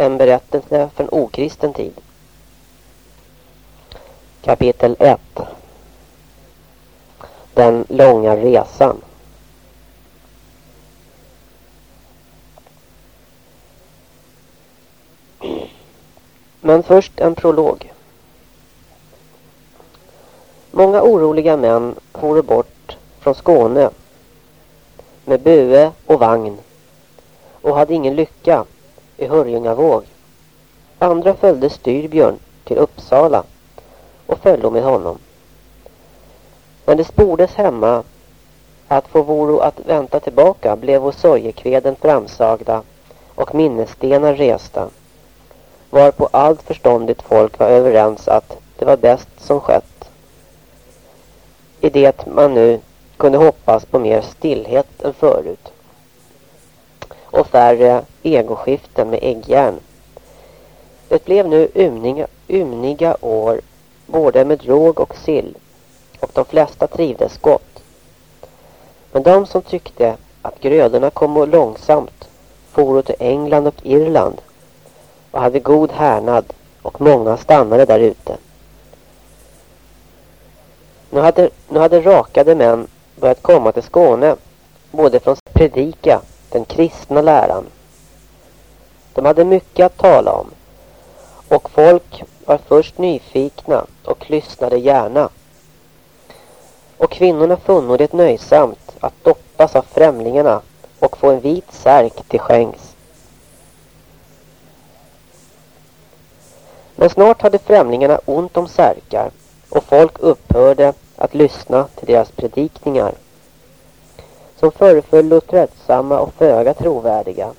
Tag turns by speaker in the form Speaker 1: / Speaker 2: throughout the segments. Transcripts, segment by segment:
Speaker 1: En berättelse från okristen tid. Kapitel 1 Den långa resan. Men först en prolog. Många oroliga män for bort från Skåne med bue och vagn och hade ingen lycka i Hörjungavåg. Andra följde Styrbjörn till Uppsala och följde med honom. Men det spordes hemma att få voro att vänta tillbaka blev vår sorgekveden framsagda och minnesstenar resta varpå allt förståndigt folk var överens att det var bäst som skett. I det man nu kunde hoppas på mer stillhet än förut. Och färre egoskiften med äggjärn. Det blev nu umniga, umniga år både med råg och sill och de flesta trivdes gott. Men de som tyckte att grödorna kom långsamt for till England och Irland och hade god härnad och många stannade där ute. Nu hade, nu hade rakade män börjat komma till Skåne, både från predika, den kristna läran. De hade mycket att tala om och folk var först nyfikna och lyssnade gärna. Och kvinnorna funno det nöjsamt att doppas av främlingarna och få en vit särk till skänks. Men snart hade främlingarna ont om särkar och folk upphörde att lyssna till deras predikningar som föreföll tröttsamma och föga trovärdiga.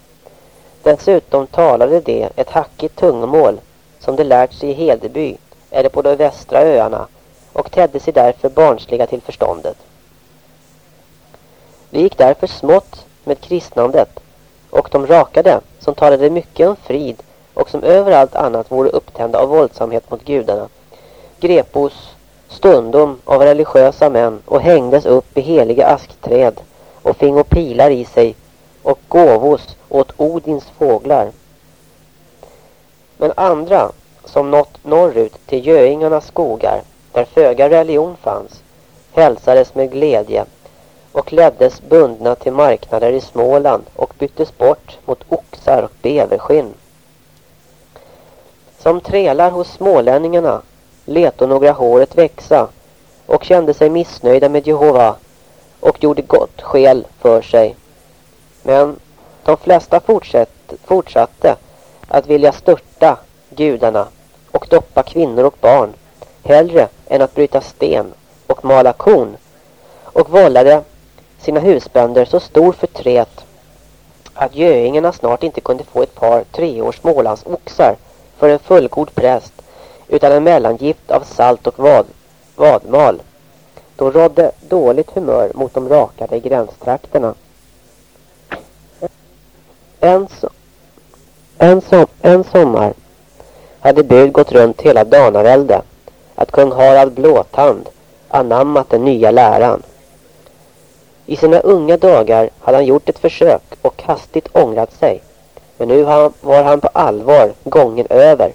Speaker 1: Dessutom talade de ett hackigt tungomål som de lärt sig i Hedeby eller på de västra öarna och tedde sig därför barnsliga till förståndet. Det gick därför smått med kristnandet och de rakade som talade mycket om frid och som överallt annat vore upptända av våldsamhet mot gudarna grepos stundom av religiösa män och hängdes upp i heliga askträd och fingo pilar i sig och gåvos åt Odins fåglar. Men andra som nått norrut till göingarnas skogar där föga religion fanns hälsades med glädje och leddes bundna till marknader i Småland och byttes bort mot oxar och beverskinn. Som trälar hos smålänningarna leto några håret växa och kände sig missnöjda med Jehova och gjorde gott skäl för sig. Men de flesta fortsatte, fortsatte att vilja störta gudarna och doppa kvinnor och barn hellre än att bryta sten och mala korn och vållade sina husbönder så stor förtret att göingarna snart inte kunde få ett par treårs smålandsoxar för en fullgod präst utan en mellangift av salt och vad, vadmal. Då rådde dåligt humör mot de rakade gränstrakterna. En, so en, som en sommar hade bud gått runt hela Danavälde att kung Harald Blåtand anammat den nya läran. I sina unga dagar hade han gjort ett försök och hastigt ångrat sig. Men nu var han på allvar gången över.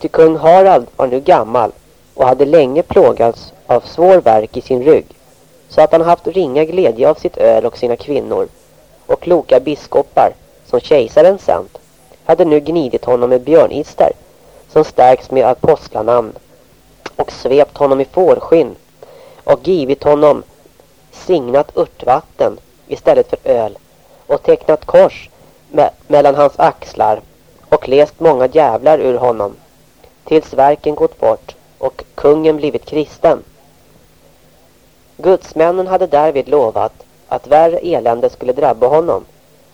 Speaker 1: Ty kung Harald var nu gammal och hade länge plågats av svår verk i sin rygg. Så att han haft ringa glädje av sitt öl och sina kvinnor. Och kloka biskopar, som kejsaren sänt, hade nu gnidit honom med björnister, som stärks med apostlanamn och svept honom i fårskinn och givit honom signat örtvatten istället för öl och tecknat kors me mellan hans axlar och läst många jävlar ur honom tills verken gått bort och kungen blivit kristen. Gudsmännen hade därvid lovat att värre elände skulle drabba honom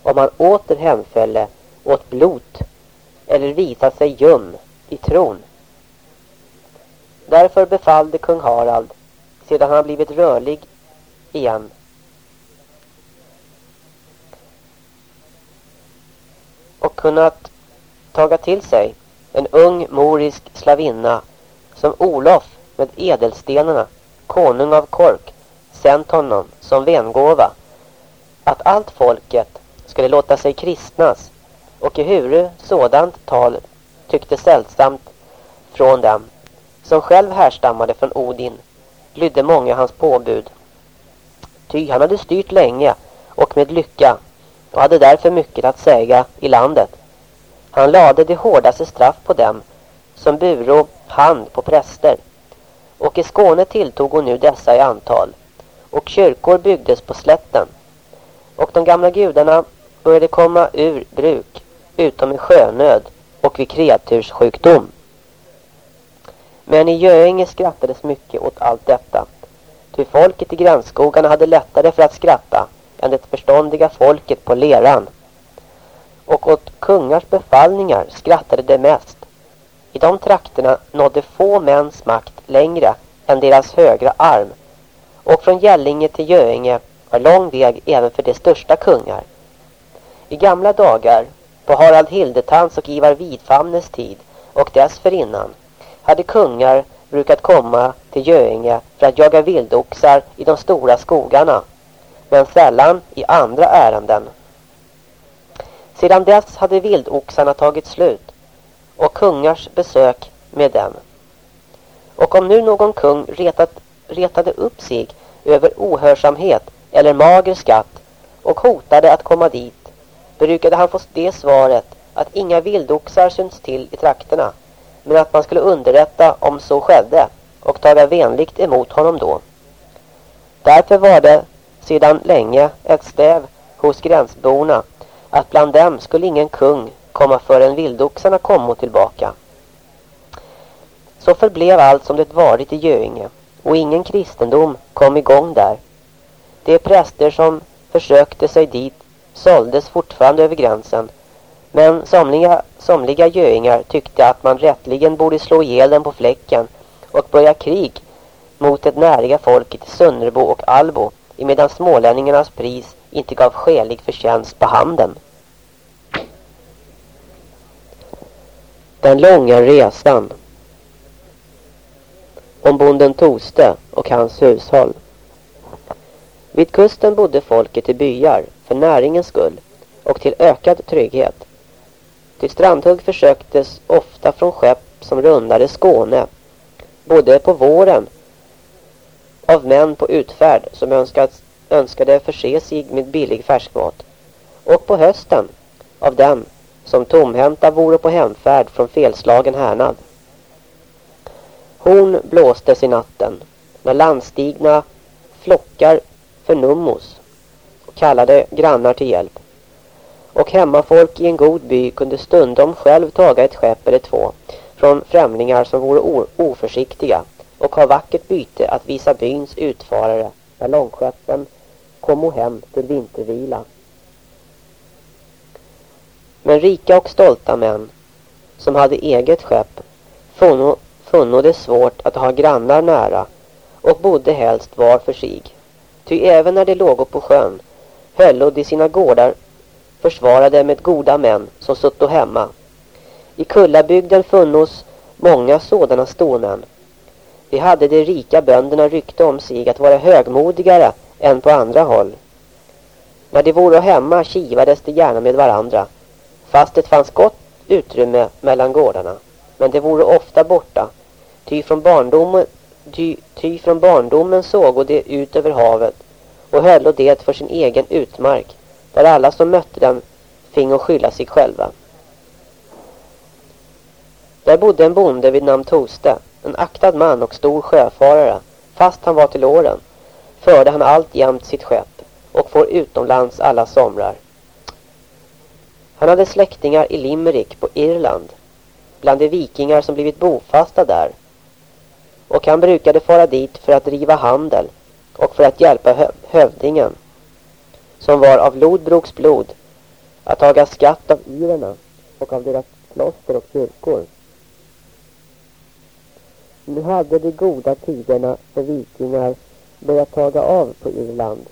Speaker 1: om han åter hemfälle åt blot eller visa sig ljum i tron. Därför befallde kung Harald, sedan han blivit rörlig igen, och kunnat taga till sig en ung morisk slavinna som Olof med edelstenarna, konung av Kork, sänt honom som vengåva att allt folket skulle låta sig kristnas och ehuru sådant tal tyckte sällsamt från dem, som själv härstammade från Odin, lydde många hans påbud. Ty han hade styrt länge och med lycka och hade därför mycket att säga i landet. Han lade det hårdaste straff på dem som buro hand på präster. Och i Skåne tilltog hon nu dessa i antal. Och kyrkor byggdes på slätten. Och de gamla gudarna började komma ur bruk, utom i sjönöd och vid kreaturssjukdom. Men i Göinge skrattades mycket åt allt detta. Ty folket i grannskogarna hade lättare för att skratta än det förståndiga folket på leran. Och åt kungars befallningar skrattade det mest. I de trakterna nådde få mäns makt längre än deras högra arm. Och från Gällinge till Göinge var lång väg även för de största kungar. I gamla dagar, på Harald Hildetans och Ivar Vidfamnes tid och dessförinnan, hade kungar brukat komma till Göinge för att jaga vildoxar i de stora skogarna, men sällan i andra ärenden. Sedan dess hade vildoxarna tagit slut och kungars besök med dem. Och om nu någon kung retat, retade upp sig över ohörsamhet eller mager skatt och hotade att komma dit, brukade han få det svaret att inga vildoxar synts till i trakterna, men att man skulle underrätta om så skedde och taga vänligt emot honom då. Därför var det sedan länge ett stäv hos gränsborna att bland dem skulle ingen kung komma förrän vildoxarna kommo tillbaka. Så förblev allt som det varit i Göinge och ingen kristendom kom igång där. De präster som försökte sig dit såldes fortfarande över gränsen. Men somliga, somliga göingar tyckte att man rättligen borde slå ihjäl dem på fläcken och börja krig mot det näriga folket i Sunnerbo och Albo emedan smålänningarnas pris inte gav skälig förtjänst på handen. Den långa resan om bonden Toste och hans hushåll. Vid kusten bodde folket i byar för näringens skull och till ökad trygghet. Till strandhugg försöktes ofta från skepp som rundade Skåne, både på våren av män på utfärd som önskat, önskade förse sig med billig färskmat och på hösten av dem som tomhänta vore på hemfärd från felslagen härnad. Horn blåstes i natten när landstigna flockar förnummos och kallade grannar till hjälp. Och hemmafolk i en god by kunde stundom själv taga ett skepp eller två från främlingar som vore oförsiktiga och ha vackert byte att visa byns utfarare när långskeppen kom hem till vintervila. Men rika och stolta män som hade eget skepp funno, funno det svårt att ha grannar nära och bodde helst var för sig. Ty även när de låg på sjön höll de sina gårdar försvarade med goda män som sutto hemma. I Kullabygden funnos många sådana stormän. De hade de rika bönderna rykte om sig att vara högmodigare än på andra håll. När de vore hemma kivades de gärna med varandra fast det fanns gott utrymme mellan gårdarna. Men det vore ofta borta, ty från barndomen, ty, ty från barndomen såg det ut över havet och höll det för sin egen utmark, där alla som mötte dem fingo skylla sig själva. Där bodde en bonde vid namn Toste, en aktad man och stor sjöfarare. Fast han var till åren förde han allt jämt sitt skepp och får utomlands alla somrar. Han hade släktingar i Limerick på Irland, bland de vikingar som blivit bofasta där. Och han brukade fara dit för att driva handel och för att hjälpa hö hövdingen, som var av Lodbroks blod, att taga skatt av irerna och av deras kloster och kyrkor. Nu hade de goda tiderna för vikingar börjat taga av på Irland.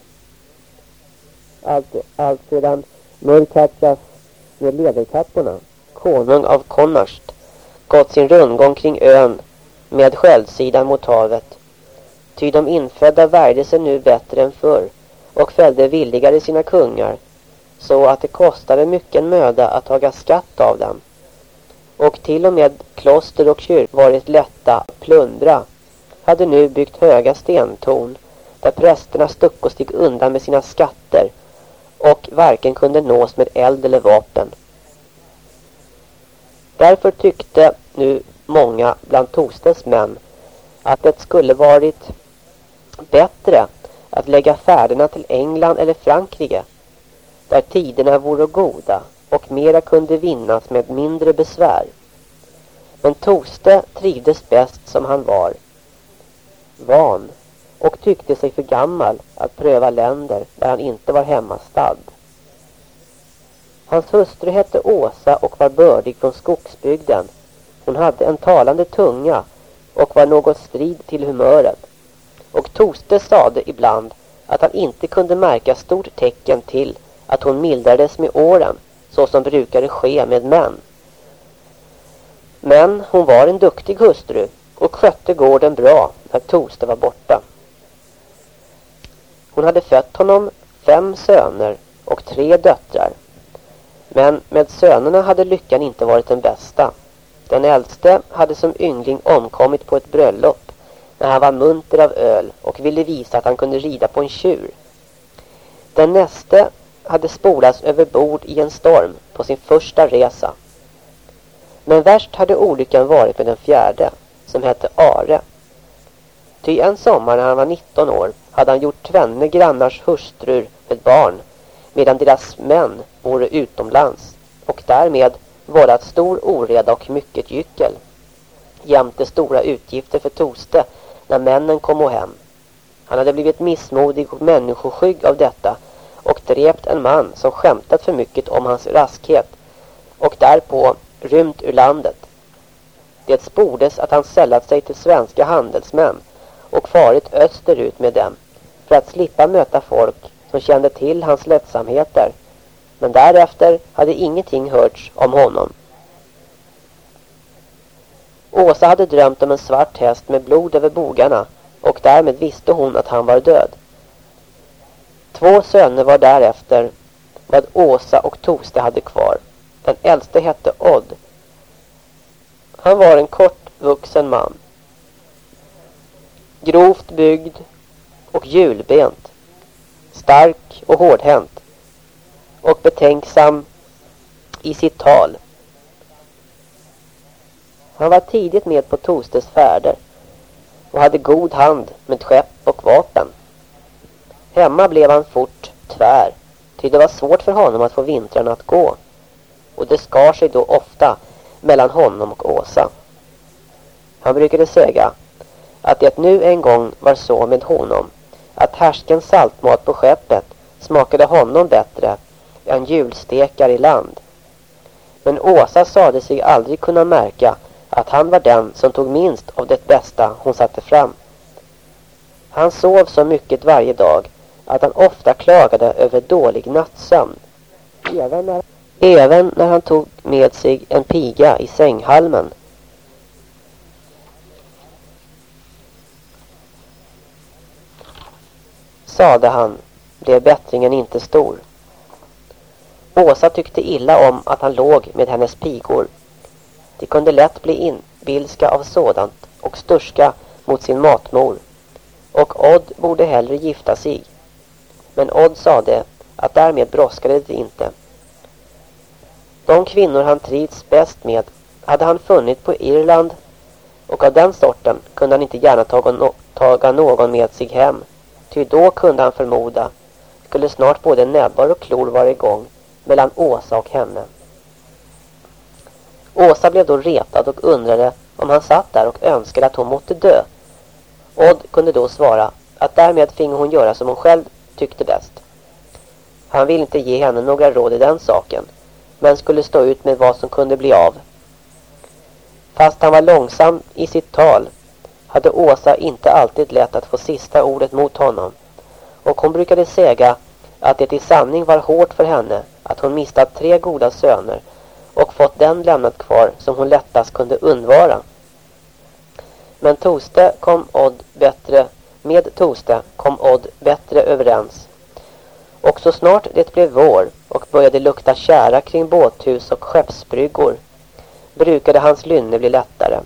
Speaker 1: Allt, allt sedan Murkachas med lederkapporna, konung av Connacht, gått sin rundgång kring ön med sköldsidan mot havet. Ty de infödda värjde sig nu bättre än förr och fällde villigare sina kungar, så att det kostade mycket möda att taga skatt av dem. Och till och med kloster och kyrkor varit lätta att plundra hade nu byggt höga stentorn där prästerna stuck och stick undan med sina skatter och varken kunde nås med eld eller vapen. Därför tyckte nu många bland Tostes män att det skulle varit bättre att lägga färderna till England eller Frankrike där tiderna vore goda och mera kunde vinnas med mindre besvär. Men Toste trivdes bäst som han var. Van och tyckte sig för gammal att pröva länder där han inte var hemmastad. Hans hustru hette Åsa och var bördig från skogsbygden. Hon hade en talande tunga och var något strid till humöret. Och Toste sade ibland att han inte kunde märka stort tecken till att hon mildrades med åren så som brukade ske med män. Men hon var en duktig hustru och skötte gården bra när Toste var borta. Hon hade fött honom fem söner och tre döttrar. Men med sönerna hade lyckan inte varit den bästa. Den äldste hade som yngling omkommit på ett bröllop när han var munter av öl och ville visa att han kunde rida på en tjur. Den näste hade spolats över bord i en storm på sin första resa. Men värst hade olyckan varit med den fjärde, som hette Are. Ty en sommar när han var 19 år hade han gjort tvenne grannars hustrur med barn medan deras män vore utomlands och därmed vållat stor oreda och mycket gyckel. Jämte stora utgifter för Toste när männen kom hem. Han hade blivit missmodig och människoskygg av detta och drept en man som skämtat för mycket om hans raskhet och därpå rymt ur landet. Det spordes att han sällat sig till svenska handelsmän och farit österut med dem för att slippa möta folk som kände till hans lättsamheter. Men därefter hade ingenting hörts om honom. Åsa hade drömt om en svart häst med blod över bogarna och därmed visste hon att han var död. Två söner var därefter vad Åsa och Toste hade kvar. Den äldste hette Odd. Han var en kortvuxen man. Grovt byggd och hjulbent. Stark och hårdhänt. Och betänksam i sitt tal. Han var tidigt med på Tostes färder och hade god hand med skepp och vapen. Hemma blev han fort tvär, ty det var svårt för honom att få vintrarna att gå. Och det skar sig då ofta mellan honom och Åsa. Han brukade säga att det nu en gång var så med honom att härsken saltmat på skeppet smakade honom bättre en julstekar i land. Men Åsa sade sig aldrig kunna märka att han var den som tog minst av det bästa hon satte fram. Han sov så mycket varje dag att han ofta klagade över dålig nattsömn. Även när, även när han tog med sig en piga i sänghalmen. Sade han, blev bättringen inte stor. Åsa tyckte illa om att han låg med hennes pigor. De kunde lätt bli inbilska av sådant och sturska mot sin matmor. Och Odd borde hellre gifta sig. Men Odd sade att därmed brådskade det inte. De kvinnor han trivs bäst med hade han funnit på Irland och av den sorten kunde han inte gärna taga någon med sig hem. Ty då kunde han förmoda skulle snart både näbbar och klor vara igång mellan Åsa och henne. Åsa blev då retad och undrade om han satt där och önskade att hon måtte dö. Odd kunde då svara att därmed finge hon göra som hon själv tyckte bäst. Han ville inte ge henne några råd i den saken, men skulle stå ut med vad som kunde bli av. Fast han var långsam i sitt tal hade Åsa inte alltid lätt att få sista ordet mot honom. Och hon brukade säga att det i sanning var hårt för henne att hon mistat tre goda söner och fått den lämnat kvar som hon lättast kunde undvara. Men Toste kom Odd bättre, med Toste kom Odd bättre överens. Och så snart det blev vår och började lukta kära kring båthus och skeppsbryggor brukade hans lynne bli lättare.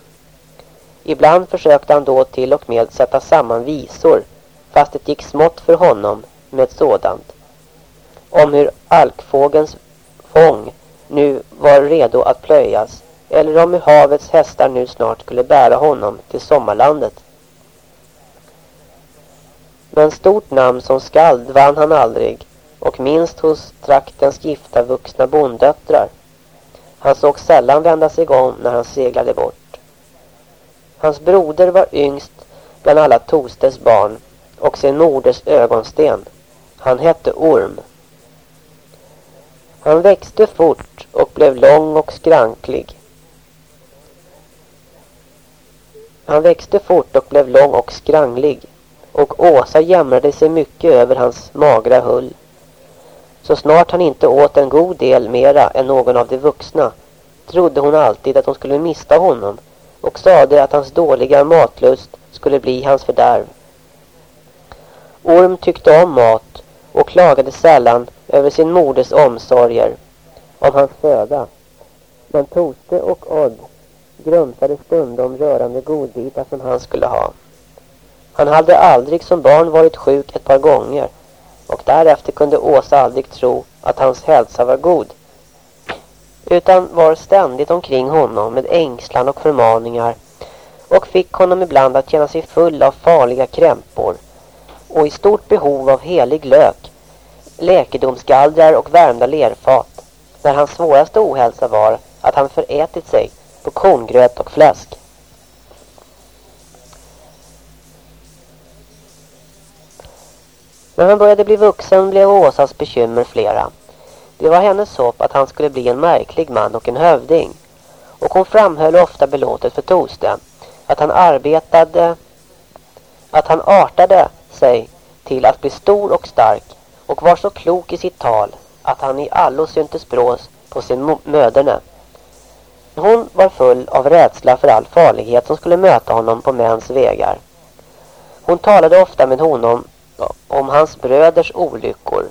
Speaker 1: Ibland försökte han då till och med sätta samman visor fast det gick smått för honom med sådant. Om hur alkfågens fång nu var redo att plöjas eller om hur havets hästar nu snart skulle bära honom till sommarlandet. Men stort namn som skald vann han aldrig och minst hos traktens gifta vuxna bonddöttrar. Han såg sällan vända sig om när han seglade bort. Hans broder var yngst bland alla Tostes barn och sin moders ögonsten. Han hette Orm. Han växte fort och blev lång och skranklig. Han växte fort och blev lång och skranglig och Åsa jämrade sig mycket över hans magra hull. Så snart han inte åt en god del mera än någon av de vuxna trodde hon alltid att hon skulle mista honom och sade att hans dåliga matlust skulle bli hans fördärv. Orm tyckte om mat och klagade sällan över sin moders omsorger om hans föda. Men Tote och Odd grumsade stundom rörande godbitar som han skulle ha. Han hade aldrig som barn varit sjuk ett par gånger och därefter kunde Åsa aldrig tro att hans hälsa var god. Utan var ständigt omkring honom med ängslan och förmaningar och fick honom ibland att känna sig full av farliga krämpor och i stort behov av helig lök, läkedomsgallrar och värmda lerfat, när hans svåraste ohälsa var att han förätit sig på korngröt och fläsk. När han började bli vuxen blev Åsas bekymmer flera. Det var hennes hopp att han skulle bli en märklig man och en hövding. Och hon framhöll ofta belåtet för Toste att han arbetade, att han artade sig till att bli stor och stark och var så klok i sitt tal att han i allo syntes brås på sin möderne. Hon var full av rädsla för all farlighet som skulle möta honom på mäns vägar. Hon talade ofta med honom om hans bröders olyckor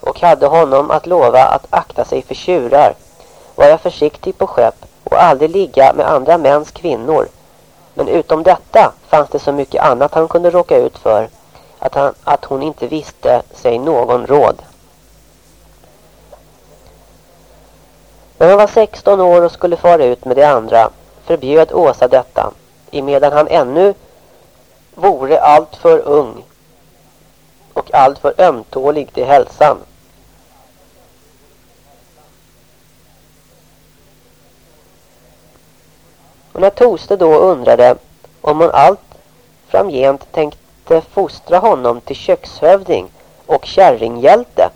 Speaker 1: och hade honom att lova att akta sig för tjurar, vara försiktig på skepp och aldrig ligga med andra mäns kvinnor. Men utom detta fanns det så mycket annat han kunde råka ut för att, han, att hon inte visste sig någon råd. När han var 16 år och skulle fara ut med de andra förbjöd Åsa detta, emedan han ännu vore allt för ung och allt för ömtålig till hälsan. Och när Toste då undrade om hon allt framgent tänkte fostra honom till kökshövding och kärringhjälte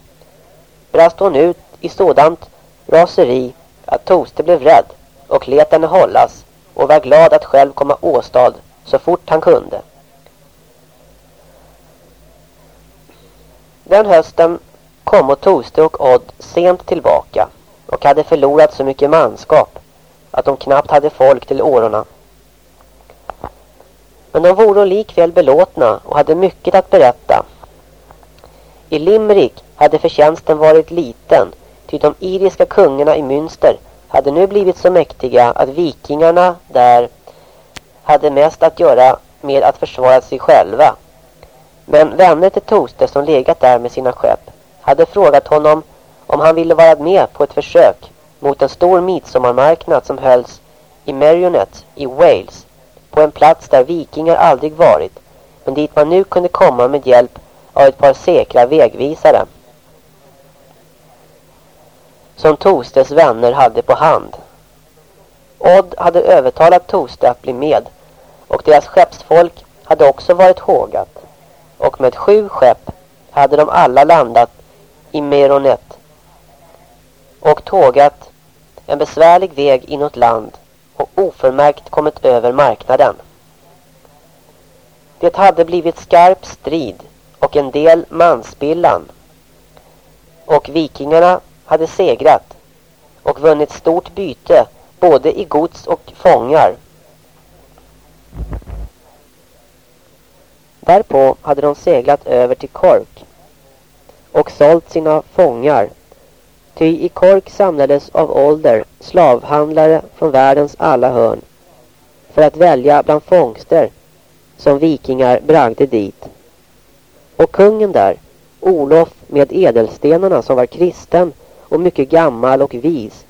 Speaker 1: brast hon ut i sådant raseri att Toste blev rädd och let henne hållas och var glad att själv komma åstad så fort han kunde. Den hösten kom Toste och Odd sent tillbaka och hade förlorat så mycket manskap att de knappt hade folk till årorna. Men de vore likväl belåtna och hade mycket att berätta. I Limerick hade förtjänsten varit liten, ty de iriska kungarna i Münster hade nu blivit så mäktiga att vikingarna där hade mest att göra med att försvara sig själva. Men vänner till Toste som legat där med sina skepp hade frågat honom om han ville vara med på ett försök mot en stor midsommarmarknad som hölls i Marionette i Wales på en plats där vikingar aldrig varit men dit man nu kunde komma med hjälp av ett par säkra vägvisare. Som Tostes vänner hade på hand. Odd hade övertalat Toste att bli med och deras skeppsfolk hade också varit hågat. Och med sju skepp hade de alla landat i Meronet och tågat en besvärlig väg inåt land oförmärkt kommit över marknaden. Det hade blivit skarp strid och en del manspillan och vikingarna hade segrat och vunnit stort byte både i gods och fångar. Därpå hade de seglat över till Kork och sålt sina fångar. Ty i Kork samlades av ålder slavhandlare från världens alla hörn för att välja bland fångster som vikingar bragde dit. Och kungen där, Olof med edelstenarna som var kristen och mycket gammal och vis,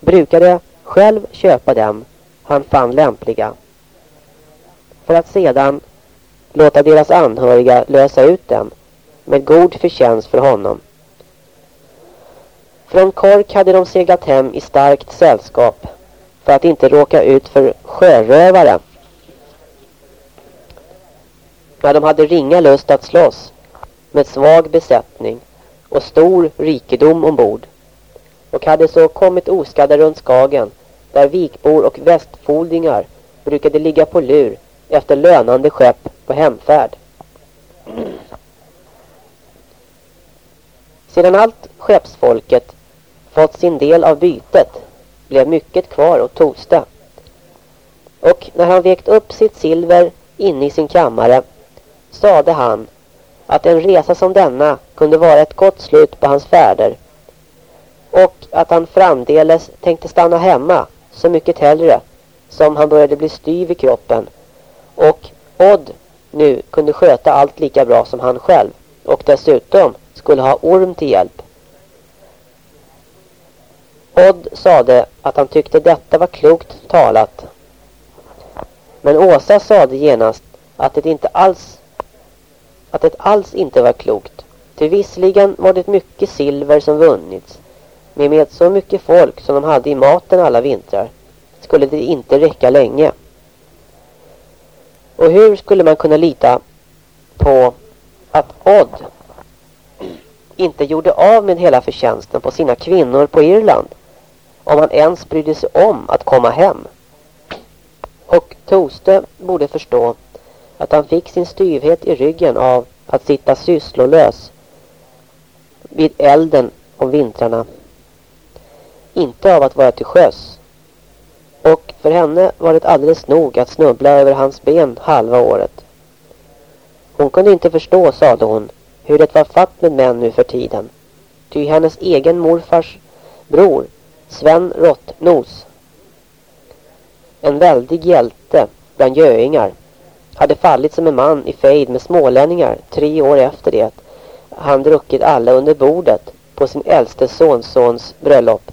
Speaker 1: brukade själv köpa dem han fann lämpliga. För att sedan låta deras anhöriga lösa ut dem med god förtjänst för honom. Från Kork hade de seglat hem i starkt sällskap för att inte råka ut för sjörövare. när de hade ringa lust att slåss med svag besättning och stor rikedom ombord och hade så kommit oskadda runt Skagen där vikbor och västfoldingar brukade ligga på lur efter lönande skepp på hemfärd. Sedan allt skeppsfolket fått sin del av bytet blev mycket kvar åt Tosta. Och när han vägt upp sitt silver inne i sin kammare sade han att en resa som denna kunde vara ett gott slut på hans färder och att han framdeles tänkte stanna hemma så mycket hellre som han började bli styv i kroppen och Odd nu kunde sköta allt lika bra som han själv och dessutom skulle ha Orm till hjälp. Odd sade att han tyckte detta var klokt talat. Men Åsa sade genast att det inte alls att det alls inte var klokt. Till visserligen var det mycket silver som vunnits. Men med så mycket folk som de hade i maten alla vintrar skulle det inte räcka länge. Och hur skulle man kunna lita på att Odd inte gjorde av med hela förtjänsten på sina kvinnor på Irland om han ens brydde sig om att komma hem. Och Toste borde förstå att han fick sin styvhet i ryggen av att sitta sysslolös vid elden om vintrarna. Inte av att vara till sjöss. Och för henne var det alldeles nog att snubbla över hans ben halva året. Hon kunde inte förstå, sade hon, hur det var fatt med män nu för tiden. Ty hennes egen morfars bror, Sven Rottnos, en väldig hjälte bland göingar, hade fallit som en man i fejd med smålänningar tre år efter det han druckit alla under bordet på sin äldste sonsons bröllop.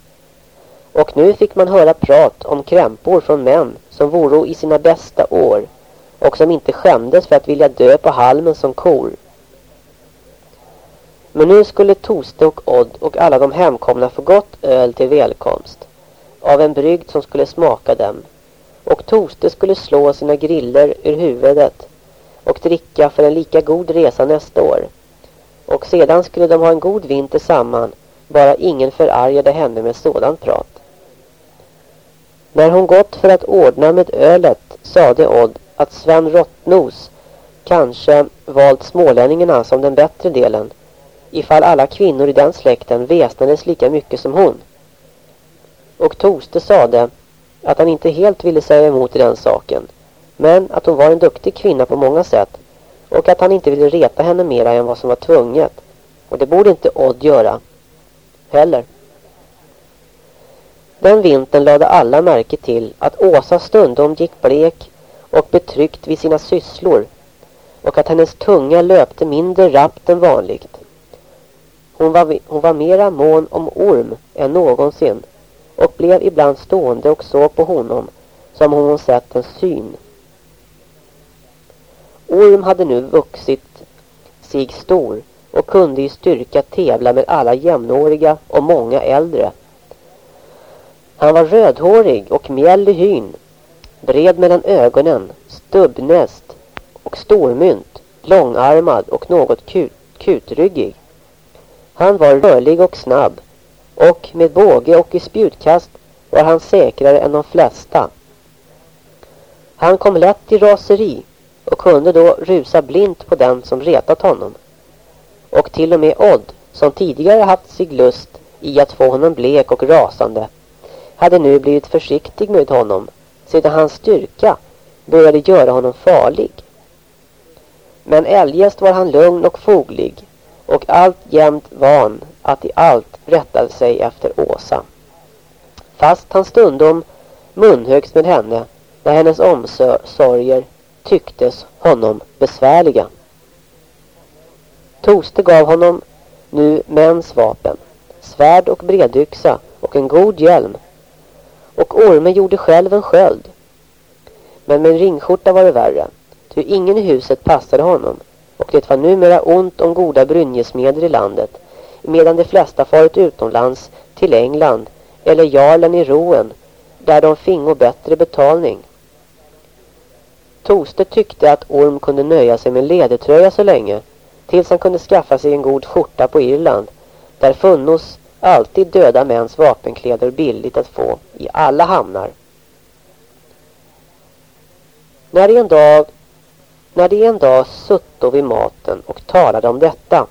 Speaker 1: Och nu fick man höra prat om krämpor från män som voro i sina bästa år och som inte skämdes för att vilja dö på halmen som kor. Men nu skulle Toste och Odd och alla de hemkomna få gott öl till välkomst av en brygd som skulle smaka dem. Och Toste skulle slå sina griller ur huvudet och dricka för en lika god resa nästa år. Och sedan skulle de ha en god vinter samman, bara ingen förargade henne med sådant prat. När hon gått för att ordna med ölet sade Odd att Sven Rottnos kanske valt smålänningarna som den bättre delen ifall alla kvinnor i den släkten väsnades lika mycket som hon. Och Toste sade att han inte helt ville säga emot i den saken men att hon var en duktig kvinna på många sätt och att han inte ville reta henne mera än vad som var tvunget. Och det borde inte Odd göra. Heller. Den vintern lade alla märke till att Åsa stundom gick blek och betryckt vid sina sysslor och att hennes tunga löpte mindre rappt än vanligt. Hon var, hon var mera mån om Orm än någonsin och blev ibland stående och såg på honom som om hon sett en syn. Orm hade nu vuxit sig stor och kunde i styrka tävla med alla jämnåriga och många äldre. Han var rödhårig och mjäll i hyn, bred mellan ögonen, stubbnäst och stormynt, långarmad och något kut, kutryggig. Han var rörlig och snabb och med båge och i spjutkast var han säkrare än de flesta. Han kom lätt i raseri och kunde då rusa blint på den som retat honom. Och till och med Odd, som tidigare haft sig lust i att få honom blek och rasande, hade nu blivit försiktig med honom sedan hans styrka började göra honom farlig. Men eljest var han lugn och foglig och allt jämt van att i allt rätta sig efter Åsa. Fast han stundom munhögs med henne när hennes omsorger tycktes honom besvärliga. Toste gav honom nu mäns vapen, svärd och bredyxa och en god hjälm. Och Orme gjorde själv en sköld. Men med en ringskjorta var det värre, ty ingen i huset passade honom och det var numera ont om goda brynjesmeder i landet medan de flesta farit utomlands till England eller jarlen i Roen där de fingo bättre betalning. Toste tyckte att Orm kunde nöja sig med ledetröja så länge tills han kunde skaffa sig en god skjorta på Irland där funnos alltid döda mäns vapenkläder billigt att få i alla hamnar. När en dag, när de en dag sutto vid maten och talade om detta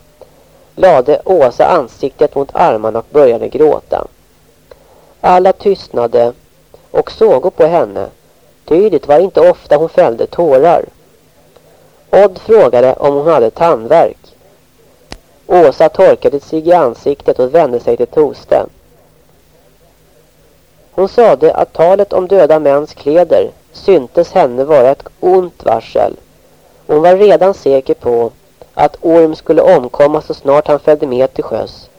Speaker 1: lade Åsa ansiktet mot armarna och började gråta. Alla tystnade och såg på henne. Ty det var inte ofta hon fällde tårar. Odd frågade om hon hade tandvärk. Åsa torkade sig i ansiktet och vände sig till Toste. Hon sade att talet om döda mäns kläder syntes henne vara ett ont varsel. Hon var redan säker på att Orm skulle omkomma så snart han följde med till sjöss.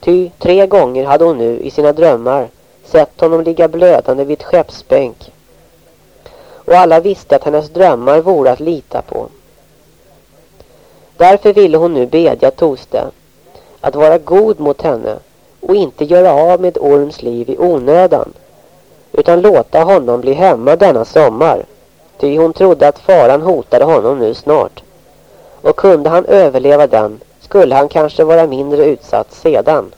Speaker 1: Ty tre gånger hade hon nu i sina drömmar sett honom ligga blödande vid ett skeppsbänk. Och alla visste att hennes drömmar vore att lita på. Därför ville hon nu bedja Toste att vara god mot henne och inte göra av med Orms liv i onödan utan låta honom bli hemma denna sommar ty hon trodde att faran hotade honom nu snart och kunde han överleva den skulle han kanske vara mindre utsatt sedan.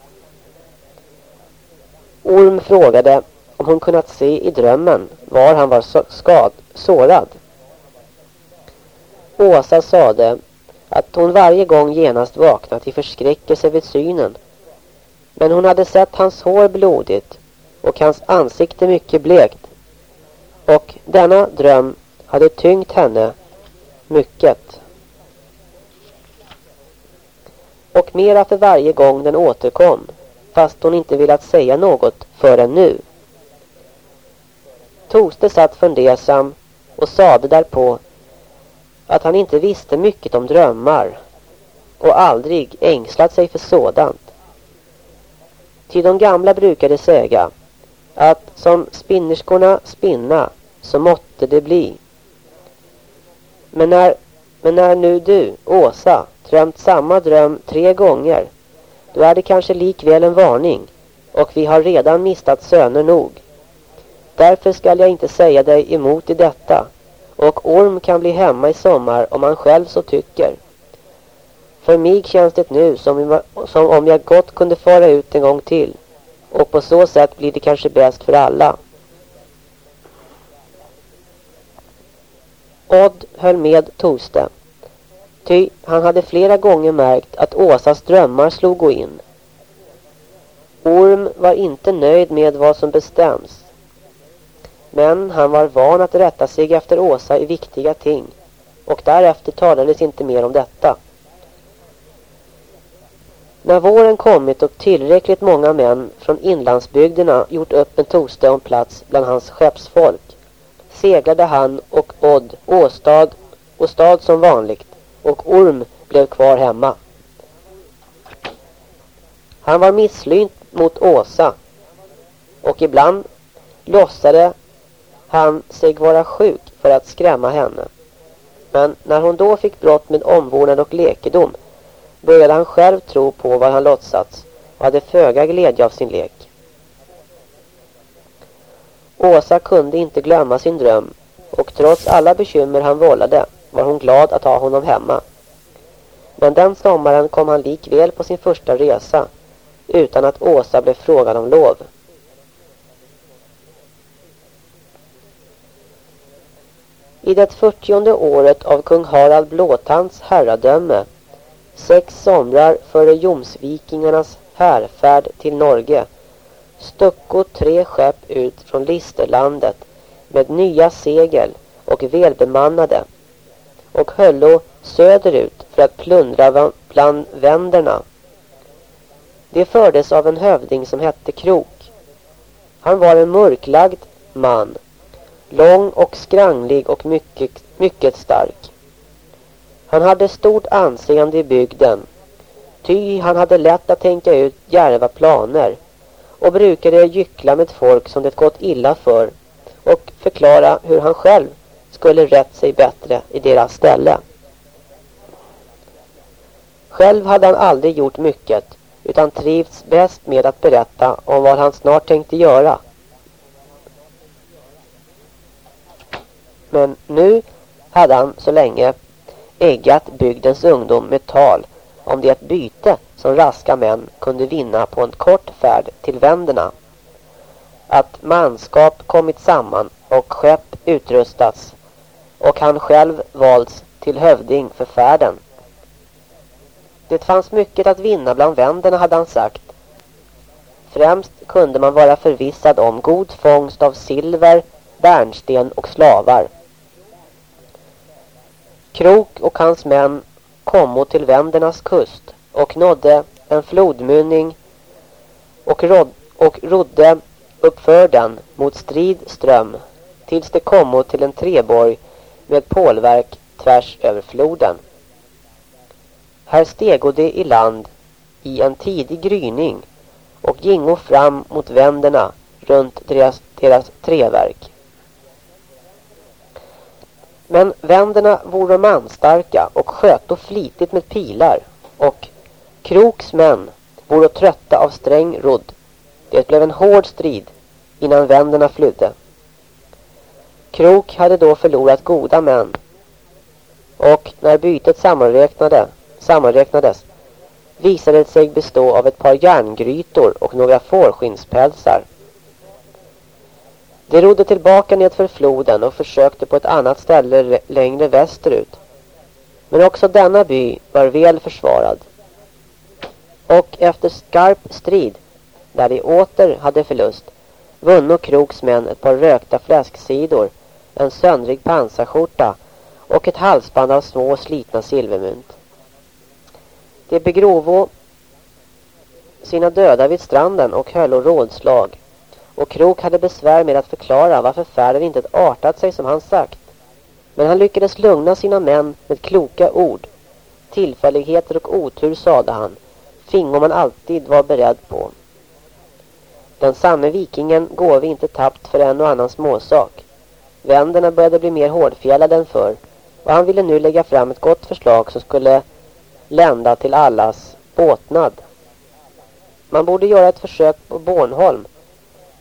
Speaker 1: Orm frågade om hon kunnat se i drömmen var han var skad, sårad. Åsa sade att hon varje gång genast vaknat i förskräckelse vid synen. Men hon hade sett hans hår blodigt och hans ansikte mycket blekt. Och denna dröm hade tyngt henne mycket. Och mera för varje gång den återkom, fast hon inte velat säga något förrän nu. Toste satt fundersam och sade därpå att han inte visste mycket om drömmar och aldrig ängslat sig för sådant. Ty de gamla brukade säga att som spinnerskorna spinna så måtte det bli. Men när, men när nu du, Åsa, drömt samma dröm tre gånger då är det kanske likväl en varning och vi har redan mistat söner nog. Därför skall jag inte säga dig emot i detta och Orm kan bli hemma i sommar om han själv så tycker. För mig känns det nu som, som om jag gott kunde fara ut en gång till. Och på så sätt blir det kanske bäst för alla. Odd höll med Toste. Ty han hade flera gånger märkt att Åsas drömmar slog gå in. Orm var inte nöjd med vad som bestäms. Men han var van att rätta sig efter Åsa i viktiga ting. Och därefter talades inte mer om detta. När våren kommit och tillräckligt många män från inlandsbygderna gjort upp en toste om plats bland hans skeppsfolk seglade han och Odd åstad och stad som vanligt och Orm blev kvar hemma. Han var misslynt mot Åsa och ibland låtsade han sig vara sjuk för att skrämma henne. Men när hon då fick brott med omvårdnad och lekedom började han själv tro på vad han låtsats och hade föga glädje av sin lek. Åsa kunde inte glömma sin dröm och trots alla bekymmer han vållade var hon glad att ha honom hemma. Men den sommaren kom han likväl på sin första resa utan att Åsa blev frågad om lov. I det fyrtionde året av kung Harald Blåtands herradöme, sex somrar före Jomsvikingarnas härfärd till Norge, stucko tre skepp ut från Listerlandet med nya segel och välbemannade och höllo söderut för att plundra bland vänderna. Det fördes av en hövding som hette Krok. Han var en mörklagd man, lång och skranglig och mycket, mycket stark. Han hade stort anseende i bygden, ty han hade lätt att tänka ut djärva planer och brukade gyckla med folk som det gått illa för och förklara hur han själv skulle rätt sig bättre i deras ställe. Själv hade han aldrig gjort mycket utan trivts bäst med att berätta om vad han snart tänkte göra. Men nu hade han så länge äggat bygdens ungdom med tal om det byte som raska män kunde vinna på en kort färd till vänderna. Att manskap kommit samman och skepp utrustats och han själv valts till hövding för färden. Det fanns mycket att vinna bland vänderna hade han sagt. Främst kunde man vara förvissad om god fångst av silver, bärnsten och slavar. Krok och hans män kommo till vändernas kust och nådde en flodmynning och, rod och rodde uppför den mot strid ström tills de kommo till en treborg med pålverk tvärs över floden. Här stego de i land i en tidig gryning och gingo fram mot vänderna runt deras, deras treverk. Men vänderna vore manstarka och sköto flitigt med pilar och Kroks män vore trötta av sträng rodd. Det blev en hård strid innan vänderna flydde. Krok hade då förlorat goda män och när bytet sammanräknade, sammanräknades visade det sig bestå av ett par järngrytor och några fårskinnspälsar. De rodde tillbaka nedför floden och försökte på ett annat ställe längre västerut. Men också denna by var väl försvarad. Och efter skarp strid, där de åter hade förlust, vunno Kroks män ett par rökta fläsksidor, en söndrig pansarskjorta och ett halsband av små slitna silvermynt. De begrovo sina döda vid stranden och höll rådslag och Krok hade besvär med att förklara varför färden inte artat sig som han sagt. Men han lyckades lugna sina män med kloka ord. Tillfälligheter och otur, sade han, fingo man alltid var beredd på. Den samme vikingen gåve inte tappt för en och annan småsak. Vänderna började bli mer hårdfjällade än förr och han ville nu lägga fram ett gott förslag som skulle lända till allas båtnad. Man borde göra ett försök på Bornholm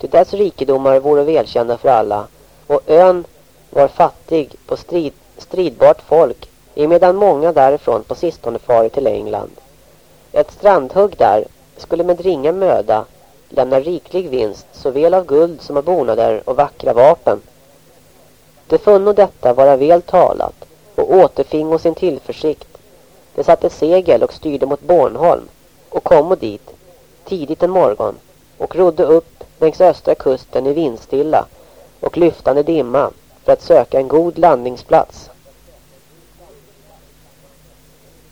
Speaker 1: Ty dess rikedomar vore välkända för alla, och ön var fattig på strid, stridbart folk, emedan många därifrån på sistone farit till England. Ett strandhugg där skulle med ringa möda lämna riklig vinst såväl av guld som av bonader och vackra vapen. De funno detta vara väl talat och återfingo sin tillförsikt. De satte segel och styrde mot Bornholm och kom dit tidigt en morgon och rodde upp längs östra kusten i vindstilla och lyftande dimma för att söka en god landningsplats.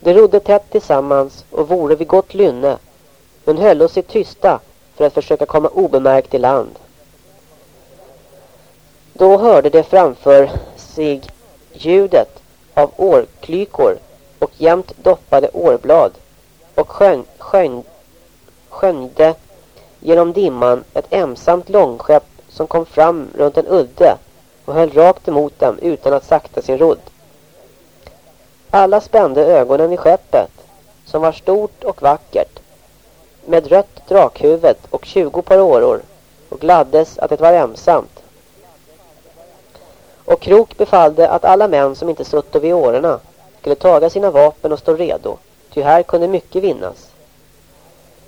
Speaker 1: De rodde tätt tillsammans och vore vid gott lynne men höll sig tysta för att försöka komma obemärkt i land. Då hörde de framför sig ljudet av årklykor och jämt doppade årblad och sjön, sjön, skönjde genom dimman ett ensamt långskepp som kom fram runt en udde och höll rakt emot dem utan att sakta sin rodd. Alla spände ögonen i skeppet, som var stort och vackert, med rött drakhuvud och tjugo par åror, och gladdes att det var ensamt. Och Krok befallde att alla män som inte sutto vid årorna skulle taga sina vapen och stå redo, ty här kunde mycket vinnas.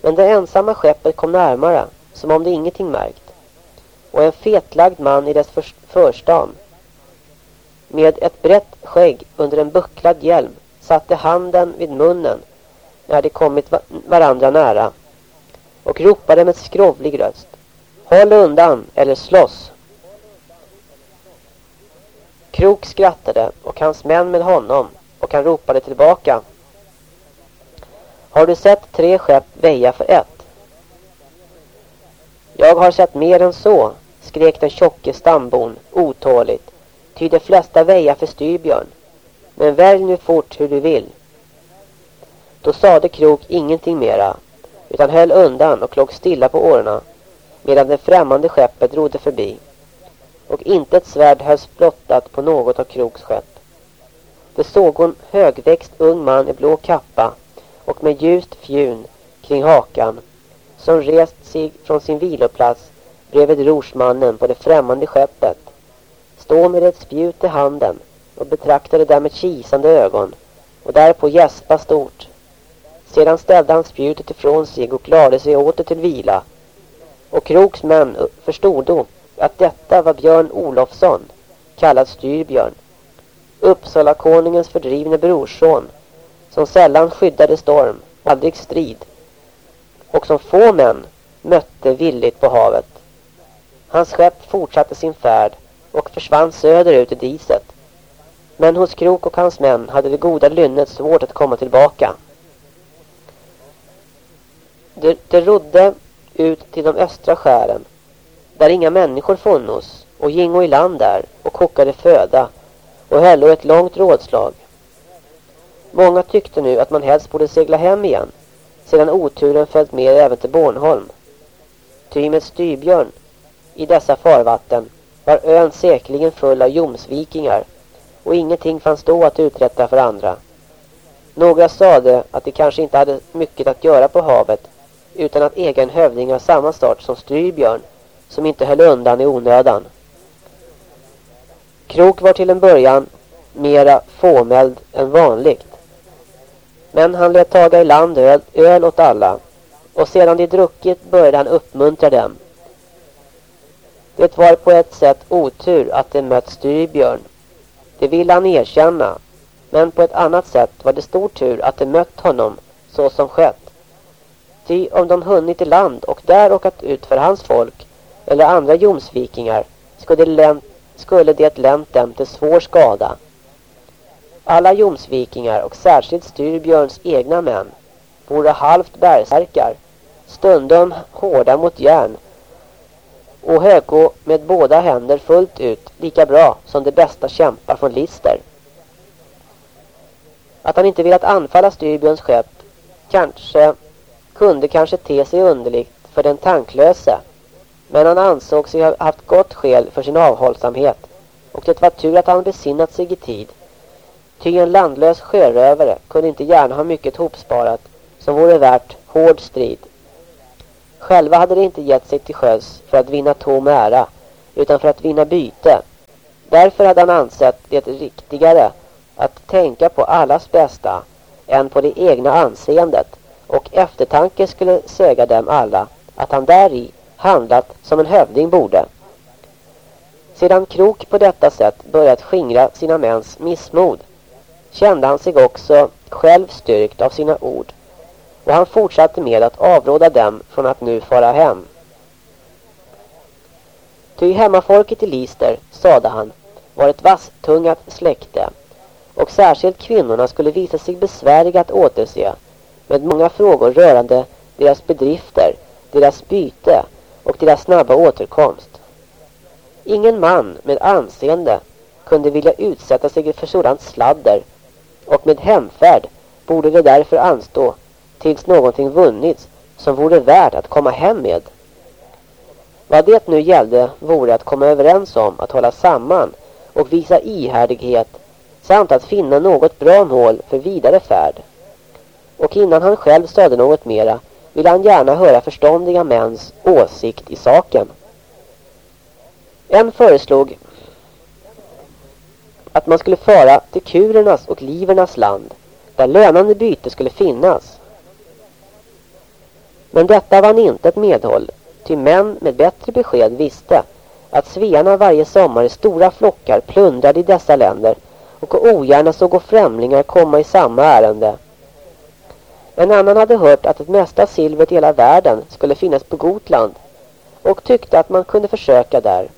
Speaker 1: Men det ensamma skeppet kom närmare, som om det ingenting märkt. Och en fetlagd man i dess för med ett brett skägg under en bucklad hjälm, satte handen vid munnen när de kommit varandra nära och ropade med skrovlig röst. Håll undan eller slåss! Krok skrattade och hans män med honom och han ropade tillbaka. Har du sett tre skepp väja för ett? Jag har sett mer än så, skrek den tjocke stambon otåligt. Ty de flesta väja för styrbjörn. Men välj nu fort hur du vill. Då sade Krok ingenting mera, utan höll undan och låg stilla på årorna, medan det främmande skeppet rodde förbi. Och inte ett svärd hölls blottat på något av Kroks skepp. Det såg hon högväxt ung man i blå kappa och med ljust fjun kring hakan, som rest sig från sin viloplats bredvid rorsmannen på det främmande skeppet, stå med ett spjut i handen och betraktade dem med kisande ögon och därpå gäspa stort. Sedan ställde han spjutet ifrån sig och lade sig åter till vila. Och Kroks män förstod att detta var Björn Olofsson, kallad Styrbjörn. Uppsala konungens fördrivne brorson, som sällan skyddade storm, aldrig strid, och som få män mötte villigt på havet. Hans skepp fortsatte sin färd och försvann söderut i diset. Men hos Krok och hans män hade det goda lynnet svårt att komma tillbaka. Det, det rodde ut till de östra skären, där inga människor funnos, och gingo i land där och kokade föda och hällo ett långt rådslag. Många tyckte nu att man helst borde segla hem igen, sedan oturen följt med även till Bornholm. Ty med styrbjörn i dessa farvatten var ön säkerligen full av jomsvikingar och ingenting fanns då att uträtta för andra. Några sade att de kanske inte hade mycket att göra på havet utan att egen hövding av samma sort som Styrbjörn som inte höll undan i onödan. Krok var till en början mera fåmäld än vanligt. Men han lät taga i land öl, öl åt alla och sedan de druckit började han uppmuntra dem. Det var på ett sätt otur att de mött Styrbjörn. Det ville han erkänna. Men på ett annat sätt var det stor tur att de mött honom så som skett. Ty om de hunnit i land och där åkat ut för hans folk eller andra jomsvikingar skulle, länt, skulle det länt dem till svår skada. Alla jomsvikingar och särskilt Styrbjörns egna män vore halvt bärsärkar, stundom hårda mot järn och högå med båda händer fullt ut lika bra som de bästa kämpar från Lister. Att han inte velat anfalla Styrbjörns skepp kanske kunde kanske te sig underligt för den tanklöse. Men han ansåg sig ha haft gott skäl för sin avhållsamhet och det var tur att han besinnat sig i tid. Ty en landlös sjörövare kunde inte gärna ha mycket hopsparat som vore värt hård strid. Själva hade de inte gett sig till sjöss för att vinna tom ära utan för att vinna byte. Därför hade han ansett det riktigare att tänka på allas bästa än på det egna anseendet och eftertanke skulle säga dem alla att han däri handlat som en hövding borde. Sedan Krok på detta sätt börjat skingra sina mäns missmod kände han sig också själv styrkt av sina ord och han fortsatte med att avråda dem från att nu fara hem. Ty hemmafolket i Lister, sade han, var ett vasstungat släkte och särskilt kvinnorna skulle visa sig besvärliga att återse med många frågor rörande deras bedrifter, deras byte och deras snabba återkomst. Ingen man med anseende kunde vilja utsätta sig för sådant sladder och med hemfärd borde det därför anstå tills någonting vunnits som vore värt att komma hem med. Vad det nu gällde vore att komma överens om att hålla samman och visa ihärdighet samt att finna något bra mål för vidare färd. Och innan han själv stödde något mera ville han gärna höra förståndiga mäns åsikt i saken. En föreslog att man skulle föra till kurernas och livernas land där lönande byte skulle finnas. Men detta vann inte ett medhåll, ty män med bättre besked visste att svearna varje sommar i stora flockar plundrade i dessa länder och ogärna såg främlingar komma i samma ärende. En annan hade hört att det mesta silvret i hela världen skulle finnas på Gotland och tyckte att man kunde försöka där.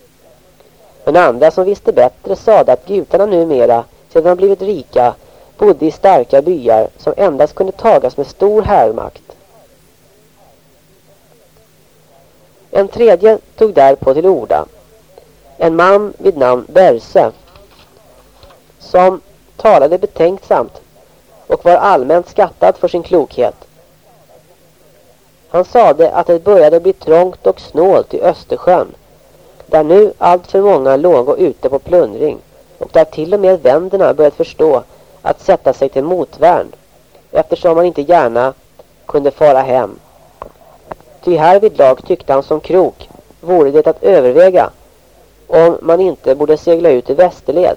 Speaker 1: Men andra som visste bättre sade att gutarna numera, sedan de blivit rika, bodde i starka byar som endast kunde tagas med stor härmakt. En tredje tog därpå till orda. En man vid namn Berse som talade betänksamt och var allmänt skattad för sin klokhet. Han sade att det började bli trångt och snålt i Östersjön där nu allt för många låg ute på plundring och där till och med vänderna börjat förstå att sätta sig till motvärn eftersom man inte gärna kunde fara hem. Ty härvidlag tyckte han som krok vore det att överväga om man inte borde segla ut i västerled.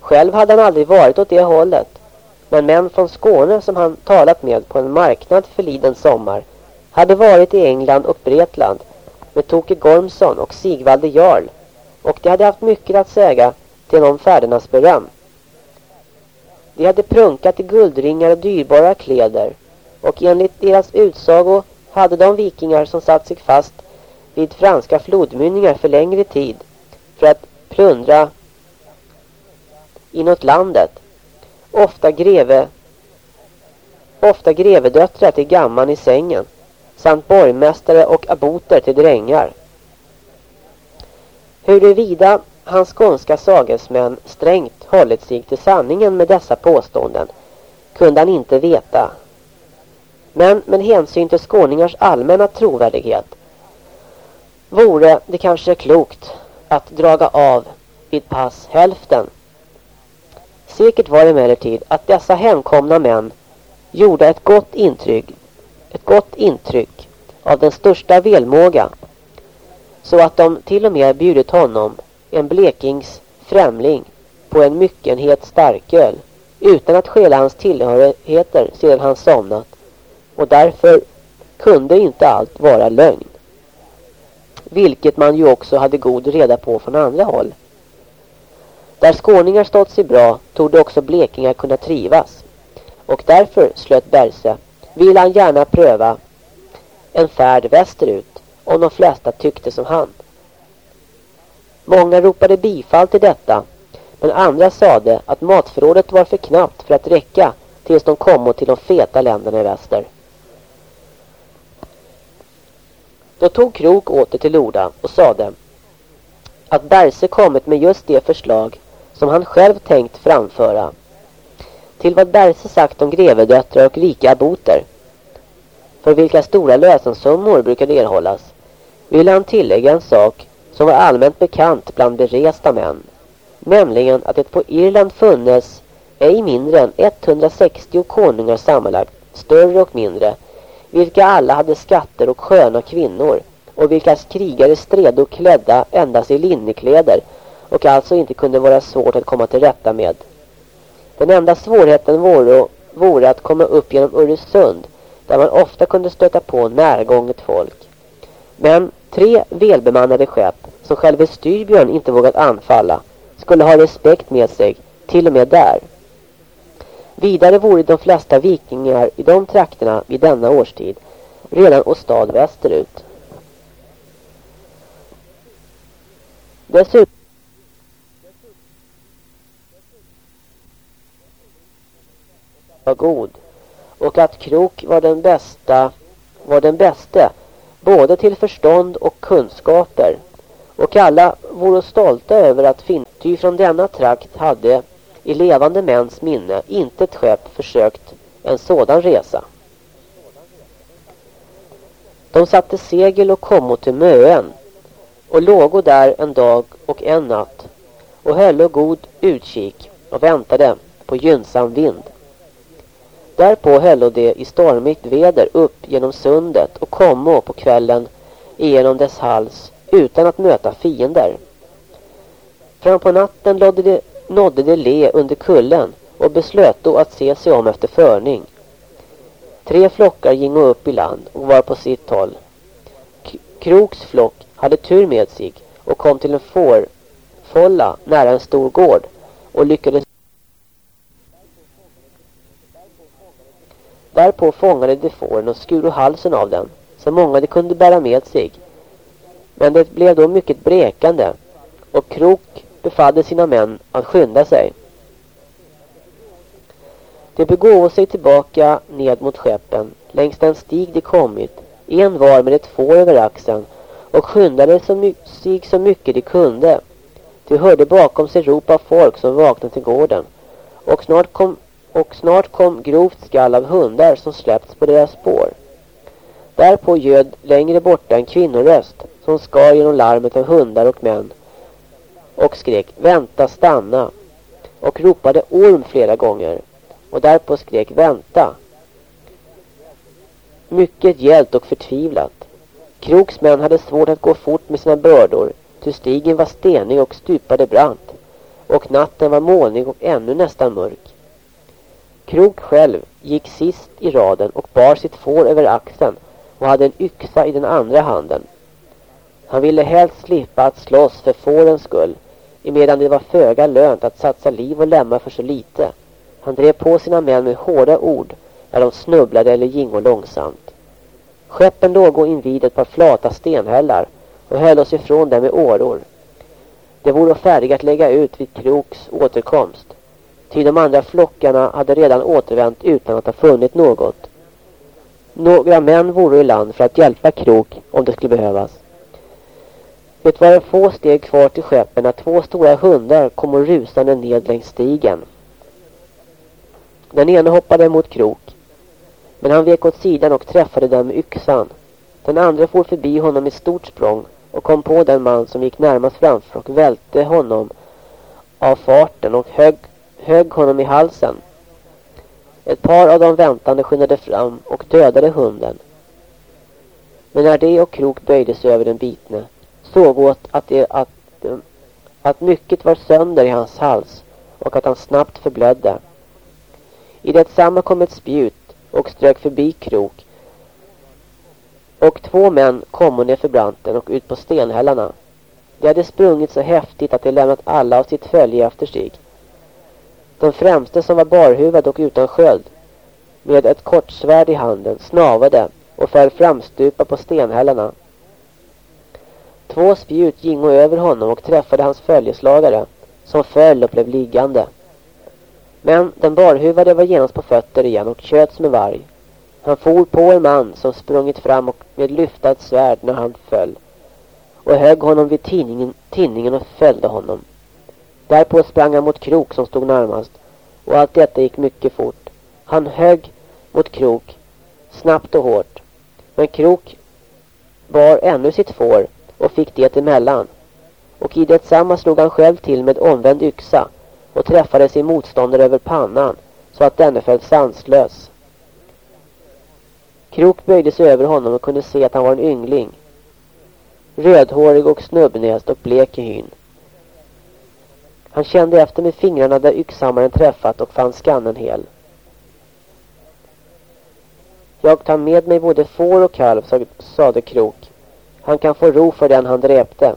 Speaker 1: Själv hade han aldrig varit åt det hållet. Men män från Skåne som han talat med på en marknad förliden sommar hade varit i England och Bretland med Toke Gormsson och Sigvalde Jarl och de hade haft mycket att säga till någon färdernas beröm. De hade prunkat i guldringar och dyrbara kläder och enligt deras utsago hade de vikingar som satt sig fast vid franska flodmynningar för längre tid för att plundra inåt landet. Ofta greve ofta grevedöttrar till gamman i sängen samt borgmästare och aboter till drängar. Huruvida hans skånska sagesmän strängt hållit sig till sanningen med dessa påståenden kunde han inte veta. Men med hänsyn till skåningars allmänna trovärdighet vore det kanske klokt att draga av vid pass hälften. Säkert var emellertid att dessa hemkomna män gjorde ett gott intryck, ett gott intryck av den största välmåga så att de till och med bjudit honom, en blekings främling, på en myckenhet starköl utan att stjäla hans tillhörigheter sedan han somnat. Och därför kunde inte allt vara lögn. Vilket man ju också hade god reda på från andra håll. Där skåningar stått sig bra tog också blekingar kunna trivas. Och därför, slöt Berse, vill han gärna pröva en färd västerut om de flesta tyckte som han. Många ropade bifall till detta men andra sade att matförrådet var för knappt för att räcka tills de kom till de feta länderna i väster. Då tog Krok åter till orda och sade att Berse kommit med just det förslag som han själv tänkt framföra. Till vad Berse sagt om grevedöttrar och rika aboter, för vilka stora lösensummor brukade erhållas, ville han tillägga en sak som var allmänt bekant bland beresta män. Nämligen att det på Irland funnes ej mindre än 160 konungar sammanlagt, större och mindre, vilka alla hade skatter och sköna kvinnor och vilkas krigare stred klädda endast i linnekläder och alltså inte kunde vara svårt att komma till rätta med. Den enda svårigheten vore, vore att komma upp genom Öresund där man ofta kunde stöta på närgånget folk. Men tre välbemannade skepp som själva Styrbjörn inte vågat anfalla skulle ha respekt med sig till och med där. Vidare vore de flesta vikingar i de trakterna vid denna årstid redan åstad stad västerut. Dessutom var god och att Krok var den bästa var den bäste både till förstånd och kunskaper och alla vore stolta över att finna ty från denna trakt hade i levande mäns minne inte ett skepp försökt en sådan resa. De satte segel och kommo till Möen och lågo där en dag och en natt och höll god utkik och väntade på gynnsam vind. Därpå höllo de i stormigt väder upp genom sundet och kommo på kvällen igenom dess hals utan att möta fiender. Fram på natten lade de, nådde de le under kullen och beslöt då att se sig om efter förning. Tre flockar gingo upp i land och var på sitt håll. K Kroks flock hade tur med sig och kom till en fårfålla nära en stor gård och lyckades Därpå fångade de fåren och skuro halsen av dem, så många de kunde bära med sig. Men det blev då mycket bräkande och Krok befallde sina män att skynda sig. De begåvo sig tillbaka ned mot skeppen, längs den stig de kommit, en var med ett får över axeln, och skyndade sig så mycket de kunde. De hörde bakom sig rop av folk som vaknade till gården, och snart kom, och snart kom grovt skall av hundar som släppts på deras spår. Därpå göd längre borta en kvinnoröst som skar genom larmet av hundar och män och skrek vänta, stanna och ropade orm flera gånger och därpå skrek vänta. Mycket gällt och förtvivlat. Kroks män hade svårt att gå fort med sina bördor, ty stigen var stenig och stupade brant, och natten var molnig och ännu nästan mörk. Krok själv gick sist i raden och bar sitt får över axeln och hade en yxa i den andra handen. Han ville helst slippa att slåss för fårens skull, emedan det var föga lönt att satsa liv och lemmar för så lite. Han drev på sina män med hårda ord när de snubblade eller gingo långsamt. Skeppen låg invid ett par flata stenhällar och höll oss ifrån dem med åror. Det vore färdiga att lägga ut vid Kroks återkomst. Ty de andra flockarna hade redan återvänt utan att ha funnit något. Några män vore i land för att hjälpa Krok om det skulle behövas. Det var få steg kvar till skeppen när två stora hundar kom och rusande ned längs stigen. Den ene hoppade mot Krok. Men han vek åt sidan och träffade dem med yxan. Den andra for förbi honom i stort språng och kom på den man som gick närmast framför och välte honom av farten och högg, högg honom i halsen. Ett par av de väntande skyndade fram och dödade hunden. Men när de och Krok böjde sig över den bitne såg åt att, det, att, att mycket var sönder i hans hals och att han snabbt förblödde. I detsamma kom ett spjut och strök förbi Krok och två män kom ner för branten och ut på stenhällarna. De hade sprungit så häftigt att de lämnat alla av sitt följe efter sig. Den främste som var barhuvad och utan sköld med ett kortsvärd i handen snavade och föll framstupa på stenhällarna. Två spjut gingo över honom och träffade hans följeslagare som föll och blev liggande. Men den barhuvade var genast på fötter igen och tjöt som en varg. Han for på en man som sprungit fram och med lyftat svärd när han föll och högg honom vid tinningen, tinningen och fällde honom. Därpå sprang han mot Krok som stod närmast och allt detta gick mycket fort. Han högg mot Krok, snabbt och hårt. Men Krok bar ännu sitt får och fick det emellan. Och i detsamma slog han själv till med omvänd yxa och träffade sin motståndare över pannan så att denne föll sanslös. Krok böjde sig över honom och kunde se att han var en yngling. Rödhårig och snubbnäst och blek i hyn. Han kände efter med fingrarna där yxhammaren träffat och fann skannen hel. Jag tar med mig både får och kalv, sade Krok. Han kan få ro för den han dräpte.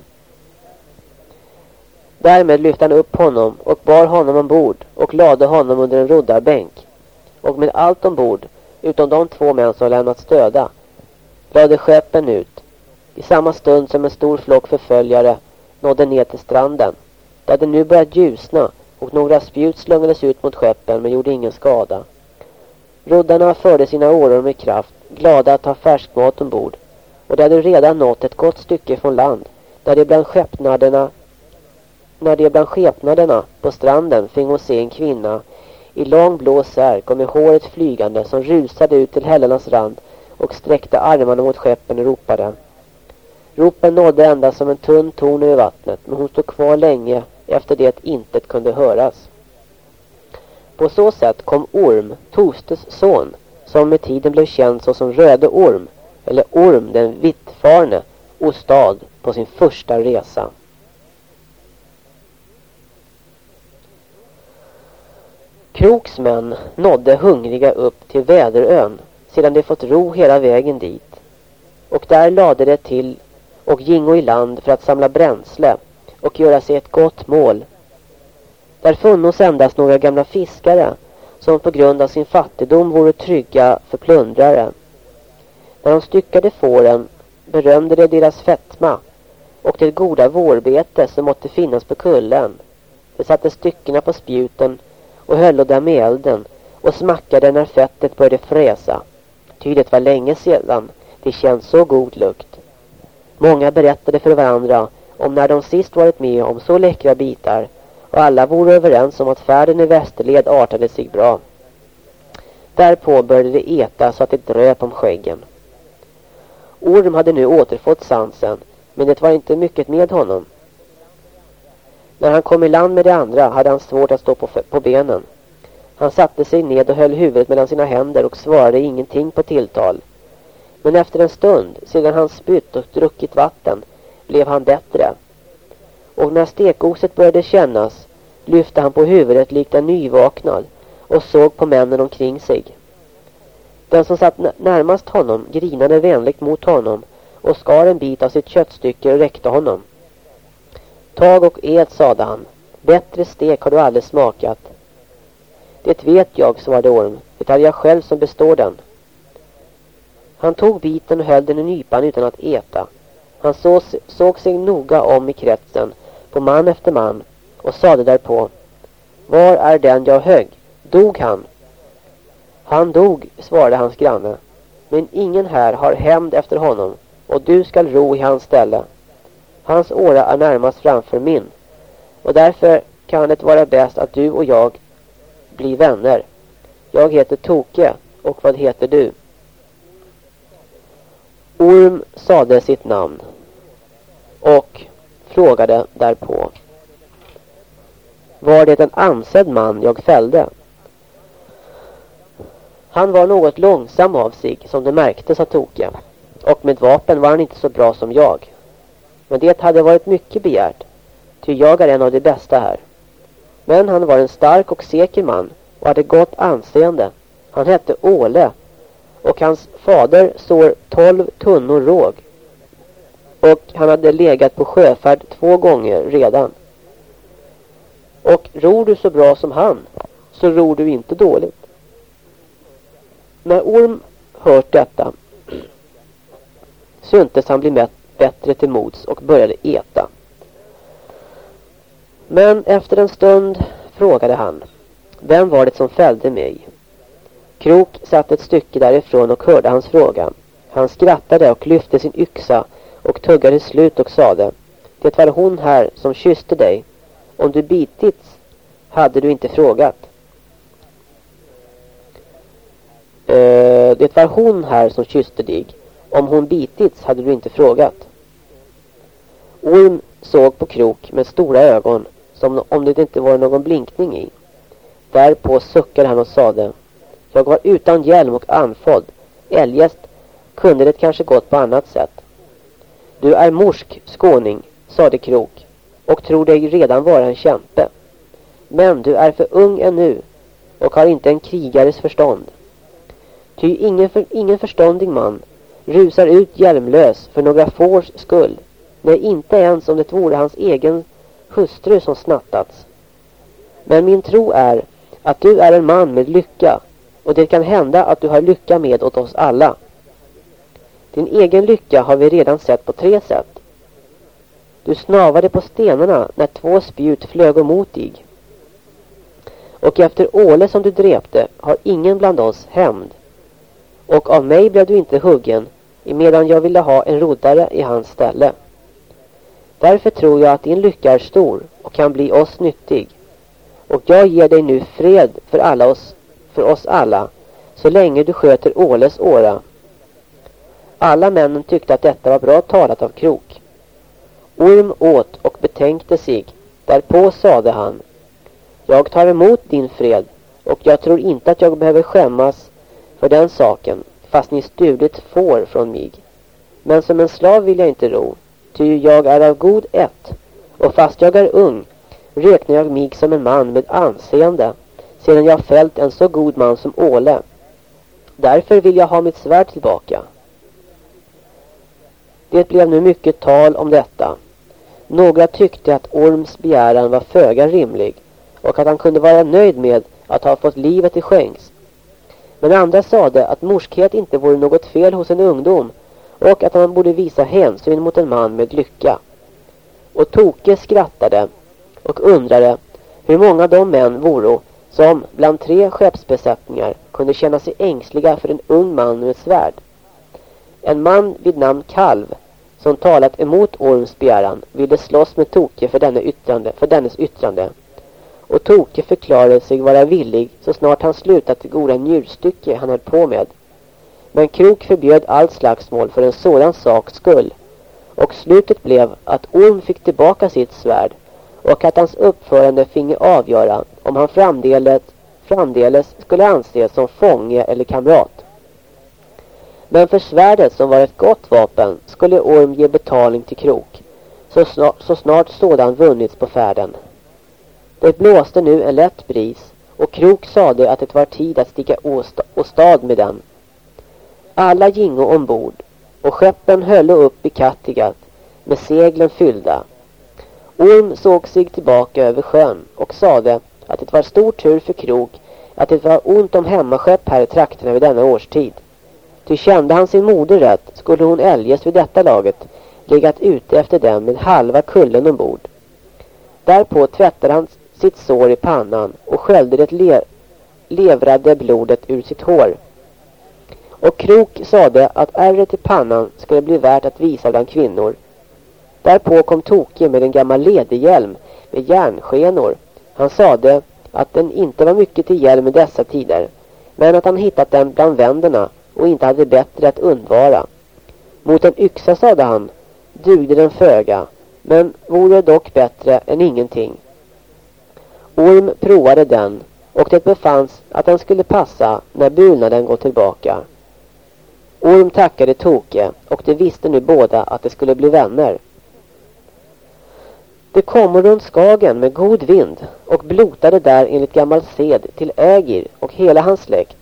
Speaker 1: Därmed lyfte han upp honom och bar honom ombord och lade honom under en roddarbänk. Och med allt ombord, utom de två män som lämnats döda, lade skeppen ut. I samma stund som en stor flock förföljare nådde ner till stranden. Det hade nu börjat ljusna och några spjut slungades ut mot skeppen men gjorde ingen skada. Roddarna förde sina åror med kraft, glada att ha färskmat ombord. Och de hade redan nått ett gott stycke från land, där de bland skeppnaderna när de bland skepnaderna på stranden fingo se en kvinna i lång blå särk och med håret flygande som rusade ut till hällarnas rand och sträckte armarna mot skeppen och ropade. Ropen nådde endast som en tunn ton över vattnet men hon stod kvar länge efter det intet kunde höras. På så sätt kom Orm, Tostes son, som med tiden blev känd såsom Röde Orm, eller Orm den vittfarne, ostad på sin första resa. Kroks män nådde hungriga upp till Väderön sedan de fått ro hela vägen dit. Och där lade de till och gingo i land för att samla bränsle och göra sig ett gott mål. Där funnos endast några gamla fiskare som på grund av sin fattigdom vore trygga för plundrare. När de styckade fåren berömde de deras fetma och det goda vårbete som måtte finnas på kullen. De satte styckena på spjuten och höll dem i elden och smackade när fettet började fräsa. Ty det var länge sedan det känt så god lukt. Många berättade för varandra om när de sist varit med om så läckra bitar och alla vore överens om att färden i västerled artade sig bra. Därpå började de äta så att det dröp om skäggen. Orm hade nu återfått sansen, men det var inte mycket med honom. När han kom i land med de andra hade han svårt att stå på, på benen. Han satte sig ned och höll huvudet mellan sina händer och svarade ingenting på tilltal. Men efter en stund, sedan han spytt och druckit vatten, blev han bättre. Och när stekoset började kännas lyfte han på huvudet likt en nyvaknad och såg på männen omkring sig. Den som satt närmast honom grinade vänligt mot honom och skar en bit av sitt köttstycke och räckte honom. Tag och ät, sade han. Bättre stek har du aldrig smakat. Det vet jag, svarade Orm. Det är jag själv som består den. Han tog biten och höll den i nypan utan att äta. Han såg, såg sig noga om i kretsen på man efter man och sade därpå. Var är den jag högg? Dog han? Han dog, svarade hans granne. Men ingen här har hämnd efter honom och du skall ro i hans ställe. Hans åra är närmast framför min och därför kan det vara bäst att du och jag blir vänner. Jag heter Toke och vad heter du? Orm sade sitt namn och frågade därpå. Var det en ansedd man jag fällde? Han var något långsam av sig, som det märktes av Toke. Och med vapen var han inte så bra som jag. Men det hade varit mycket begärt, ty jag är en av de bästa här. Men han var en stark och säker man och hade gott anseende. Han hette Åle och hans fader sår tolv tunnor råg. Och han hade legat på sjöfärd två gånger redan. Och ror du så bra som han så ror du inte dåligt. När Orm hört detta syntes han bli bättre till mods och började äta. Men efter en stund frågade han Vem var det som fällde mig? Krok satt ett stycke därifrån och hörde hans fråga. Han skrattade och lyfte sin yxa och tuggade slut och sade Det var hon här som kysste dig. Om du bitits hade du inte frågat. Eh, det var hon här som kysste dig. Om hon bitits hade du inte frågat. Orm såg på Krok med stora ögon som om det inte var någon blinkning i. Därpå suckade han och sade Jag var utan hjälm och anfådd. Eljest kunde det kanske gått på annat sätt. Du är morsk, skåning, sade Krok och tror dig redan vara en kämpe. Men du är för ung ännu och har inte en krigares förstånd. Ty ingen, för, ingen förståndig man rusar ut hjälmlös för några fårs skull. Nej, inte ens om det vore hans egen hustru som snattats. Men min tro är att du är en man med lycka och det kan hända att du har lycka med åt oss alla. Din egen lycka har vi redan sett på tre sätt. Du snavade på stenarna när två spjut flög emot dig. Och efter Åle som du drepte har ingen bland oss hämnd. Och av mig blev du inte huggen medan jag ville ha en roddare i hans ställe. Därför tror jag att din lycka är stor och kan bli oss nyttig. Och jag ger dig nu fred för, alla oss, för oss alla så länge du sköter Åles åra. Alla männen tyckte att detta var bra talat av Krok. Orm åt och betänkte sig. Därpå sade han Jag tar emot din fred och jag tror inte att jag behöver skämmas för den saken fast ni stulit får från mig. Men som en slav vill jag inte ro, ty jag är av god ett, och fast jag är ung räknar jag mig som en man med anseende, sedan jag fällt en så god man som Åle. Därför vill jag ha mitt svärd tillbaka. Det blev nu mycket tal om detta. Några tyckte att Orms begäran var föga rimlig och att han kunde vara nöjd med att ha fått livet i skänks men andra sade att morskhet inte vore något fel hos en ungdom och att man borde visa hänsyn mot en man med lycka. Och Toke skrattade och undrade hur många de män voro som bland tre skeppsbesättningar kunde känna sig ängsliga för en ung man med svärd. En man vid namn Kalv som talat emot Orms begäran ville slåss med Toke för, denne yttrande, för dennes yttrande. Och Toke förklarade sig vara villig så snart han slutat det goda njurstycke han höll på med. Men Krok förbjöd allt slagsmål för en sådan sak skull. Och slutet blev att Orm fick tillbaka sitt svärd och att hans uppförande finge avgöra om han framdeles, framdeles skulle anses som fånge eller kamrat. Men för svärdet som var ett gott vapen skulle Orm ge betalning till Krok så snart, så snart sådan vunnits på färden. Det blåste nu en lätt bris och Krok sade att det var tid att sticka åstad med den. Alla gingo ombord och skeppen höll upp i Kattegatt med seglen fyllda. Orm såg sig tillbaka över sjön och sade att det var stor tur för Krok att det var ont om hemmaskepp här i trakterna vid denna årstid. Ty kände han sin moder rätt skulle hon eljest vid detta laget legat ute efter dem med halva kullen ombord. Därpå tvättade han sitt sår i pannan och sköljde det le levrade blodet ur sitt hår. Och Krok sade att ärret i pannan skulle bli värt att visa bland kvinnor. Därpå kom Toke med en gammal lederhjälm med järnskenor. Han sade att den inte var mycket till hjälm i dessa tider, men att han hittat den bland vänderna och inte hade bättre att undvara. Mot en yxa, sade han, dugde den föga, men vore dock bättre än ingenting. Orm provade den och det befanns att den skulle passa när bulnaden går tillbaka. Orm tackade Toke och de visste nu båda att de skulle bli vänner. De kom runt Skagen med god vind och blotade där enligt gammal sed till Ägir och hela hans släkt.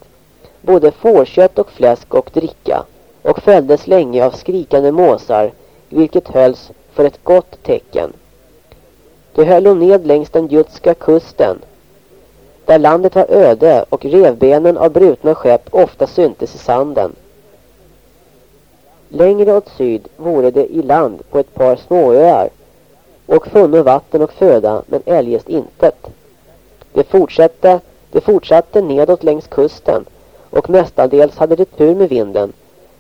Speaker 1: Både fårkött och fläsk och dricka och följdes länge av skrikande måsar vilket hölls för ett gott tecken. De höll hon ned längs den jutska kusten där landet var öde och revbenen av brutna skepp ofta syntes i sanden. Längre åt syd vore det i land på ett par småöar och funno vatten och föda men eljest intet. Det fortsatte, det fortsatte nedåt längs kusten och mestadels hade det tur med vinden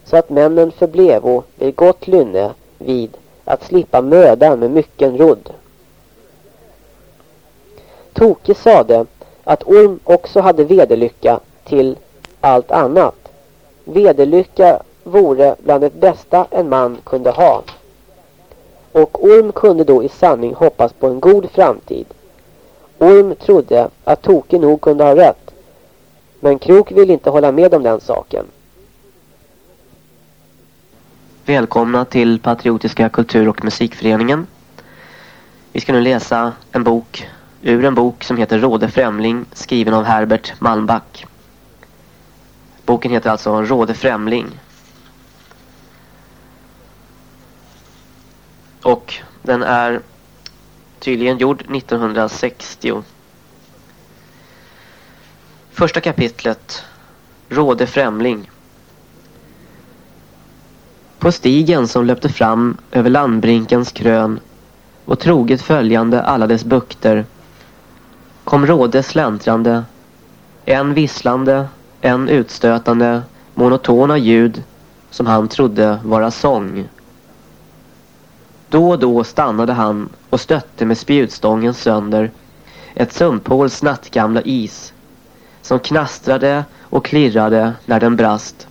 Speaker 1: så att männen förblevo vid gott lynne vid att slippa möda med mycken rodd. Toke sade att Orm också hade vederlycka till allt annat. Vederlycka vore bland det bästa en man kunde ha. Och Orm kunde då i sanning hoppas på en god framtid. Orm trodde att Toke nog kunde ha rätt. Men Krok ville inte hålla med om den saken.
Speaker 2: Välkomna till Patriotiska kultur- och musikföreningen. Vi ska nu läsa en bok ur en bok som heter Råde Främling skriven av Herbert Malmback. Boken heter alltså Råde Främling. Och den är tydligen gjord 1960. Första kapitlet Råde Främling På stigen som löpte fram över landbrinkens krön och troget följande alla dess bukter kom Råde släntrande, en visslande, en utstötande, monotona ljud som han trodde vara sång. Då och då stannade han och stötte med spjutstången sönder ett sumphåls nattgamla is som knastrade och klirrade när den brast.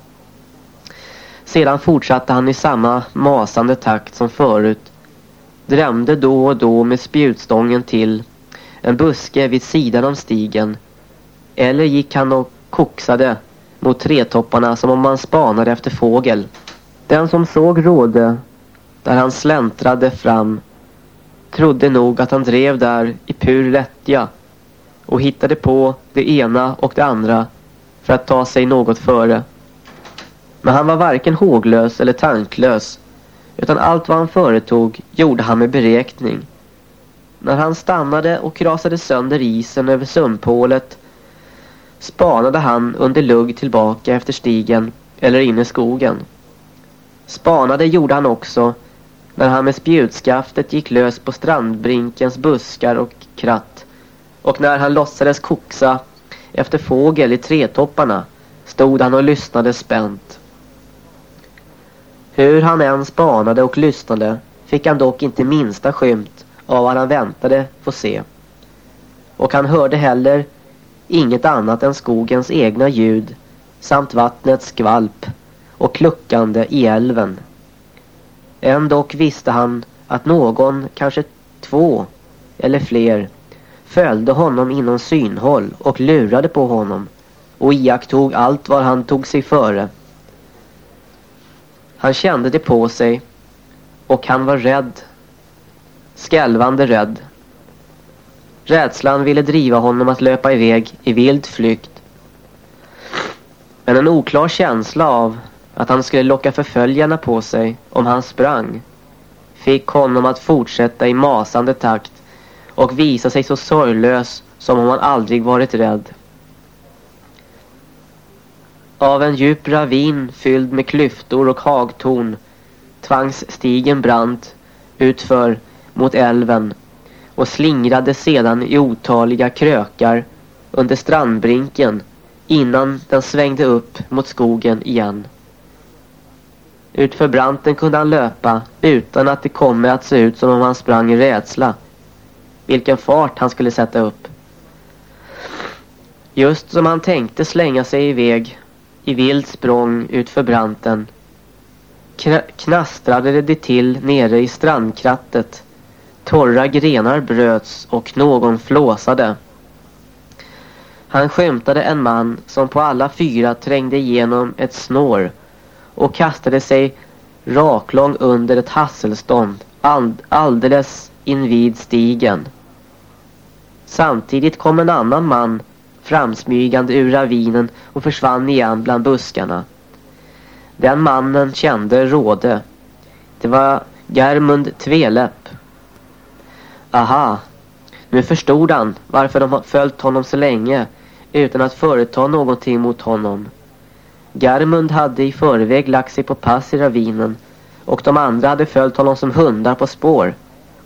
Speaker 2: Sedan fortsatte han i samma masande takt som förut, drämde då och då med spjutstången till en buske vid sidan om stigen. Eller gick han och koksade mot tretopparna som om man spanade efter fågel. Den som såg Råde där han släntrade fram trodde nog att han drev där i pur lättja och hittade på det ena och det andra för att ta sig något före. Men han var varken håglös eller tanklös utan allt vad han företog gjorde han med beräkning när han stannade och krasade sönder isen över sumphålet spanade han under lugg tillbaka efter stigen eller in i skogen. Spanade gjorde han också när han med spjutskaftet gick lös på strandbrinkens buskar och kratt och när han låtsades koksa efter fågel i tretopparna stod han och lyssnade spänt. Hur han än spanade och lyssnade fick han dock inte minsta skymt av vad han väntade få se. Och han hörde heller inget annat än skogens egna ljud samt vattnets skvalp och kluckande i älven. Ändock visste han att någon, kanske två eller fler, följde honom inom synhåll och lurade på honom och iakttog allt vad han tog sig före. Han kände det på sig och han var rädd, skälvande rädd. Rädslan ville driva honom att löpa iväg i vild flykt. Men en oklar känsla av att han skulle locka förföljarna på sig om han sprang fick honom att fortsätta i masande takt och visa sig så sorglös som om han aldrig varit rädd. Av en djup ravin fylld med klyftor och hagtorn tvangs stigen brant utför mot älven och slingrade sedan i otaliga krökar under strandbrinken innan den svängde upp mot skogen igen. Utför branten kunde han löpa utan att det kommer att se ut som om han sprang i rädsla. Vilken fart han skulle sätta upp. Just som han tänkte slänga sig iväg i vild språng utför branten knastrade det till nere i strandkrattet. Torra grenar bröts och någon flåsade. Han skymtade en man som på alla fyra trängde igenom ett snår och kastade sig raklång under ett hasselstånd alldeles invid stigen. Samtidigt kom en annan man framsmygande ur ravinen och försvann igen bland buskarna. Den mannen kände Råde. Det var Germund Tveläpp. Aha, nu förstod han varför de följt honom så länge utan att företa någonting mot honom. Garmund hade i förväg lagt sig på pass i ravinen och de andra hade följt honom som hundar på spår.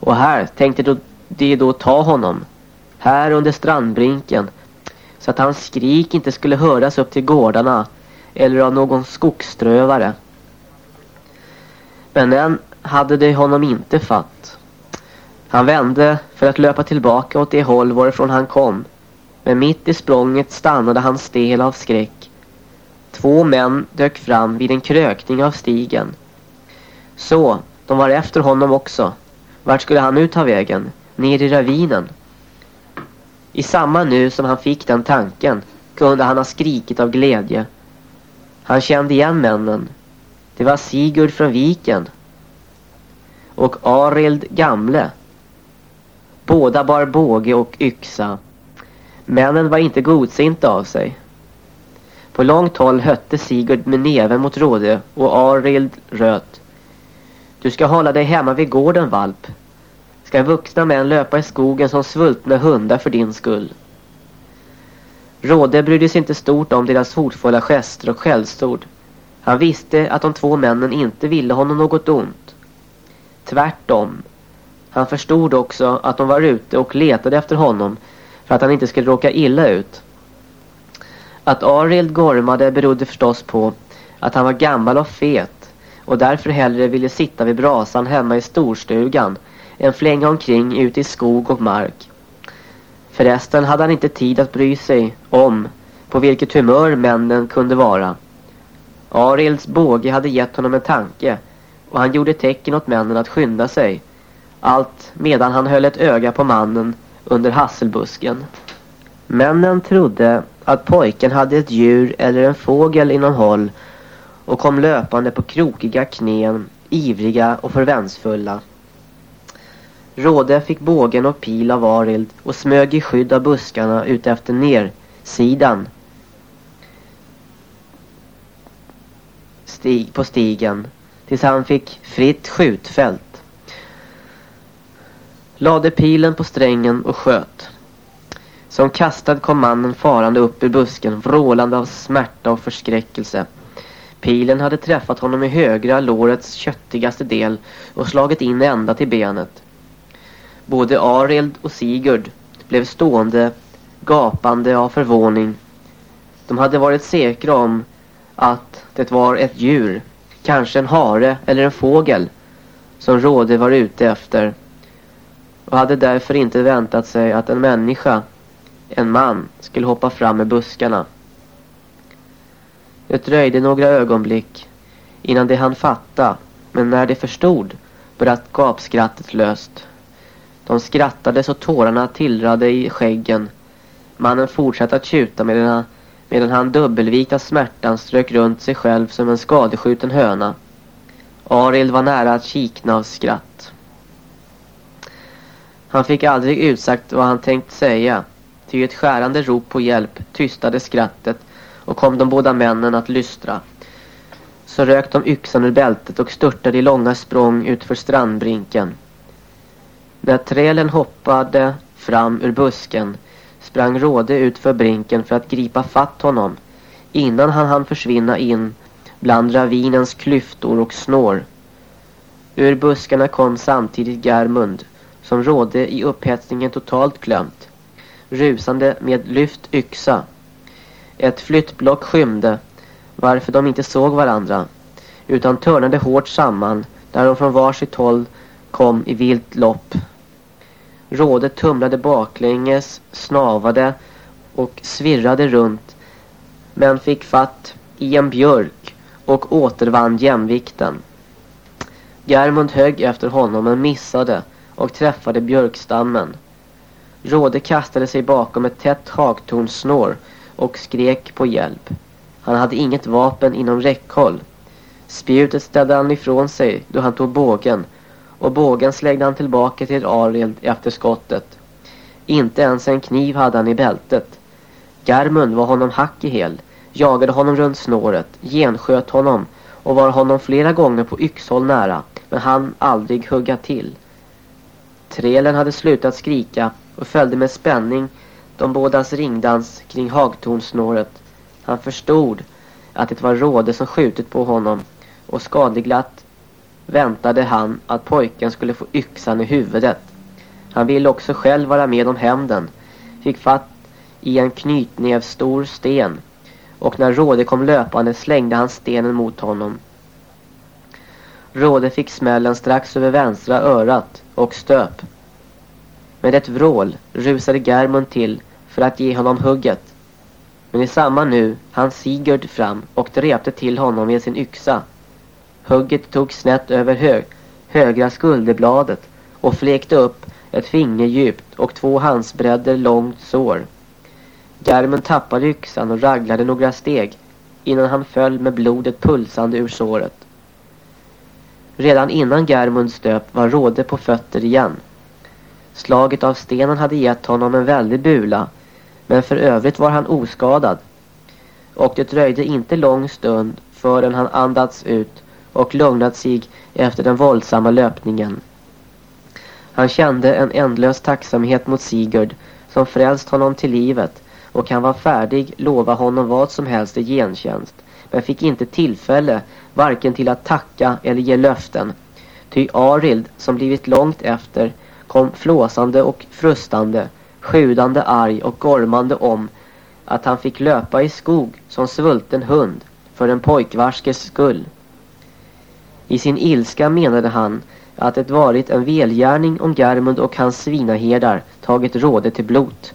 Speaker 2: Och här tänkte de då ta honom. Här under strandbrinken så att hans skrik inte skulle höras upp till gårdarna eller av någon skogsströvare. Men än hade de honom inte fatt. Han vände för att löpa tillbaka åt det håll varifrån han kom. Men mitt i språnget stannade han stel av skräck. Två män dök fram vid en krökning av stigen. Så, de var efter honom också. Vart skulle han nu ta vägen? Ner i ravinen. I samma nu som han fick den tanken kunde han ha skrikit av glädje. Han kände igen männen. Det var Sigurd från viken. Och Arild gamle. Båda bar båge och yxa. Männen var inte godsinta av sig. På långt håll hötte Sigurd med näven mot Råde och Arild röt. Du ska hålla dig hemma vid gården, valp. Ska vuxna män löpa i skogen som svultna hundar för din skull? Råde brydde sig inte stort om deras hotfulla gester och skällsord. Han visste att de två männen inte ville honom något ont. Tvärtom. Han förstod också att de var ute och letade efter honom för att han inte skulle råka illa ut. Att Arild gormade berodde förstås på att han var gammal och fet och därför hellre ville sitta vid brasan hemma i storstugan än flänga omkring ute i skog och mark. Förresten hade han inte tid att bry sig om på vilket humör männen kunde vara. Arilds båge hade gett honom en tanke och han gjorde tecken åt männen att skynda sig. Allt medan han höll ett öga på mannen under hasselbusken. Männen trodde att pojken hade ett djur eller en fågel inom håll och kom löpande på krokiga knän, ivriga och förväntsfulla. Råde fick bågen och pil av Arild och smög i skydd av buskarna ut efter nersidan stig, på stigen tills han fick fritt skjutfält. Lade pilen på strängen och sköt. Som kastad kom mannen farande upp ur busken, vrålande av smärta och förskräckelse. Pilen hade träffat honom i högra lårets köttigaste del och slagit in ända till benet. Både Arild och Sigurd blev stående gapande av förvåning. De hade varit säkra om att det var ett djur, kanske en hare eller en fågel, som Råde var ute efter och hade därför inte väntat sig att en människa, en man, skulle hoppa fram med buskarna. Det dröjde några ögonblick innan de hann fatta, men när de förstod bröt gapskrattet löst. De skrattade så tårarna tillrade i skäggen. Mannen fortsatte att tjuta medan, medan han dubbelvita smärtan strök runt sig själv som en skadeskjuten höna. Arild var nära att kikna av skratt. Han fick aldrig utsagt vad han tänkt säga, ty ett skärande rop på hjälp tystade skrattet och kom de båda männen att lystra. Så rök de yxan ur bältet och störtade i långa språng utför strandbrinken. När trälen hoppade fram ur busken sprang Råde ut för brinken för att gripa fatt honom innan han hann försvinna in bland ravinens klyftor och snår. Ur buskarna kom samtidigt Germund som Råde i upphetsningen totalt glömt, rusande med lyft yxa. Ett flyttblock skymde varför de inte såg varandra utan törnade hårt samman där de från varsitt håll kom i vilt lopp. Rådet tumlade baklänges, snavade och svirrade runt men fick fatt i en björk och återvann jämvikten. Germund högg efter honom men missade och träffade björkstammen. Råde kastade sig bakom ett tätt hagtornsnår och skrek på hjälp. Han hade inget vapen inom räckhåll. Spjutet ställde han ifrån sig då han tog bågen och bågen slängde han tillbaka till Arild efter skottet. Inte ens en kniv hade han i bältet. Garmund var honom hack i hel, jagade honom runt snåret, gensköt honom och var honom flera gånger på yxhåll nära, men han aldrig hugga till. Trelen hade slutat skrika och följde med spänning de bådas ringdans kring hagtornsnåret. Han förstod att det var råde som skjutit på honom och skadeglatt väntade han att pojken skulle få yxan i huvudet. Han ville också själv vara med om hämnden. Fick fatt i en knytnävstor sten och när Råde kom löpande slängde han stenen mot honom. Råde fick smällen strax över vänstra örat och stöp. Med ett vrål rusade Germund till för att ge honom hugget. Men i samma nu han Sigurd fram och drepte till honom med sin yxa. Hugget tog snett över hög, högra skulderbladet och fläkte upp ett finger djupt och två handsbredder långt sår. Germund tappade yxan och raglade några steg innan han föll med blodet pulsande ur såret. Redan innan Germund stöp var Råde på fötter igen. Slaget av stenen hade gett honom en väldig bula, men för övrigt var han oskadad. Och det dröjde inte lång stund förrän han andats ut och lugnat sig efter den våldsamma löpningen. Han kände en ändlös tacksamhet mot Sigurd som frälst honom till livet och han var färdig lova honom vad som helst i gentjänst men fick inte tillfälle varken till att tacka eller ge löften. Ty Arild som blivit långt efter kom flåsande och frustande, sjudande arg och gormande om att han fick löpa i skog som svulten hund för en pojkvarskes skull. I sin ilska menade han att det varit en välgärning om Germund och hans svinaherdar tagit råde till blot.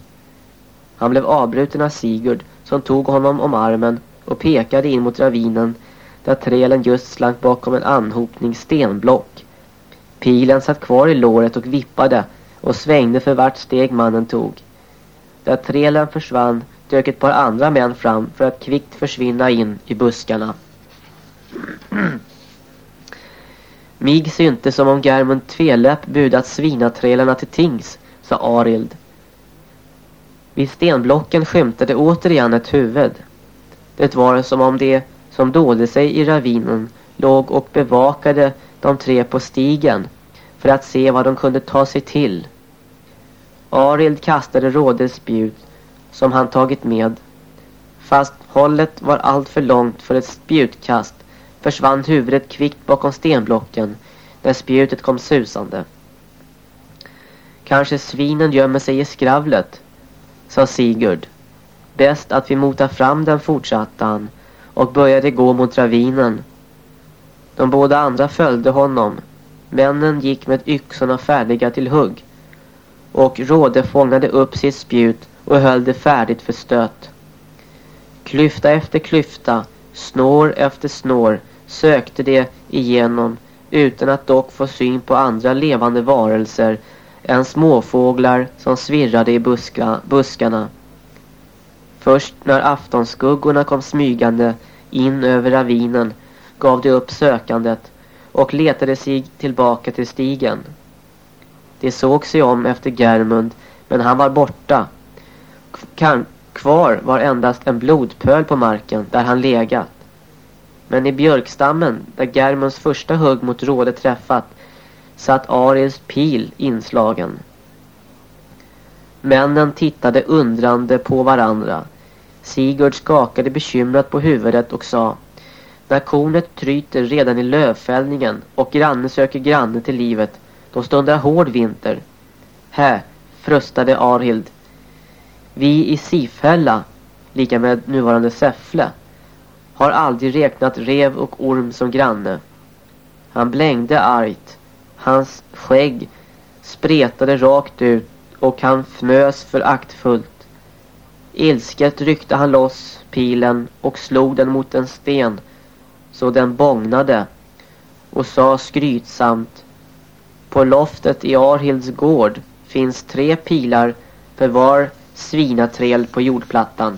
Speaker 2: Han blev avbruten av Sigurd som tog honom om armen och pekade in mot ravinen där trälen just slank bakom en anhopning stenblock. Pilen satt kvar i låret och vippade och svängde för vart steg mannen tog. Där trälen försvann dök ett par andra män fram för att kvickt försvinna in i buskarna. Mig syntes som om Germund Tveläpp budat svinaträlarna till tings, sa Arild. Vid stenblocken skymtade återigen ett huvud. Det var som om det som dolde sig i ravinen låg och bevakade de tre på stigen för att se vad de kunde ta sig till. Arild kastade rådets spjut som han tagit med. Fast hållet var allt för långt för ett spjutkast försvann huvudet kvickt bakom stenblocken när spjutet kom susande. Kanske svinen gömmer sig i skravlet, sa Sigurd. Bäst att vi motar fram den fortsatte han och började gå mot ravinen. De båda andra följde honom. Männen gick med yxorna färdiga till hugg och Råde fångade upp sitt spjut och höll det färdigt för stöt. Klyfta efter klyfta, snår efter snår sökte de igenom utan att dock få syn på andra levande varelser än småfåglar som svirrade i buska, buskarna. Först när aftonskuggorna kom smygande in över ravinen gav de upp sökandet och letade sig tillbaka till stigen. De såg sig om efter Germund men han var borta. Kvar var endast en blodpöl på marken där han legat. Men i björkstammen där Germunds första hugg mot rådet träffat satt Ariels pil inslagen. Männen tittade undrande på varandra. Sigurd skakade bekymrat på huvudet och sa När kornet tryter redan i lövfällningen och granne söker granne till livet då stundar hård vinter. Hä, frustade Arhild. Vi i Sifhälla, lika med nuvarande Säffle, har aldrig räknat rev och orm som granne. Han blängde argt. Hans skägg spretade rakt ut och han fnös föraktfullt. Ilsket ryckte han loss pilen och slog den mot en sten så den bångnade och sa skrytsamt På loftet i Arhilds gård finns tre pilar för var svinaträl på jordplattan.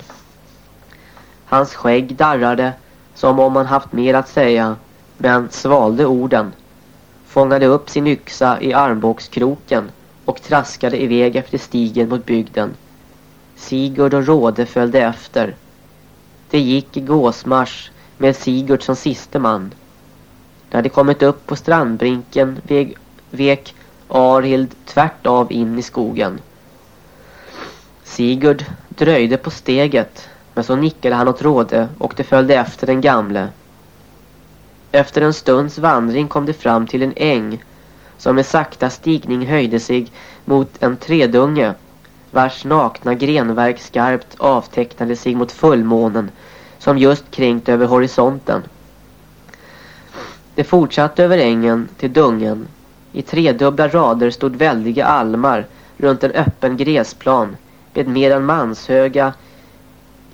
Speaker 2: Hans skägg darrade som om han haft mer att säga men svalde orden fångade upp sin yxa i armbågskroken och traskade iväg efter stigen mot bygden. Sigurd och Råde följde efter. Det gick i gåsmarsch med Sigurd som siste man. När de kommit upp på strandbrinken vek, vek Arhild tvärt av in i skogen. Sigurd dröjde på steget men så nickade han åt Råde och det följde efter den gamle. Efter en stunds vandring kom de fram till en äng som med sakta stigning höjde sig mot en tredunge vars nakna grenverk skarpt avtecknade sig mot fullmånen som just kränkt över horisonten. Det fortsatte över ängen till dungen. I tredubbla rader stod väldiga almar runt en öppen gräsplan med mer än manshöga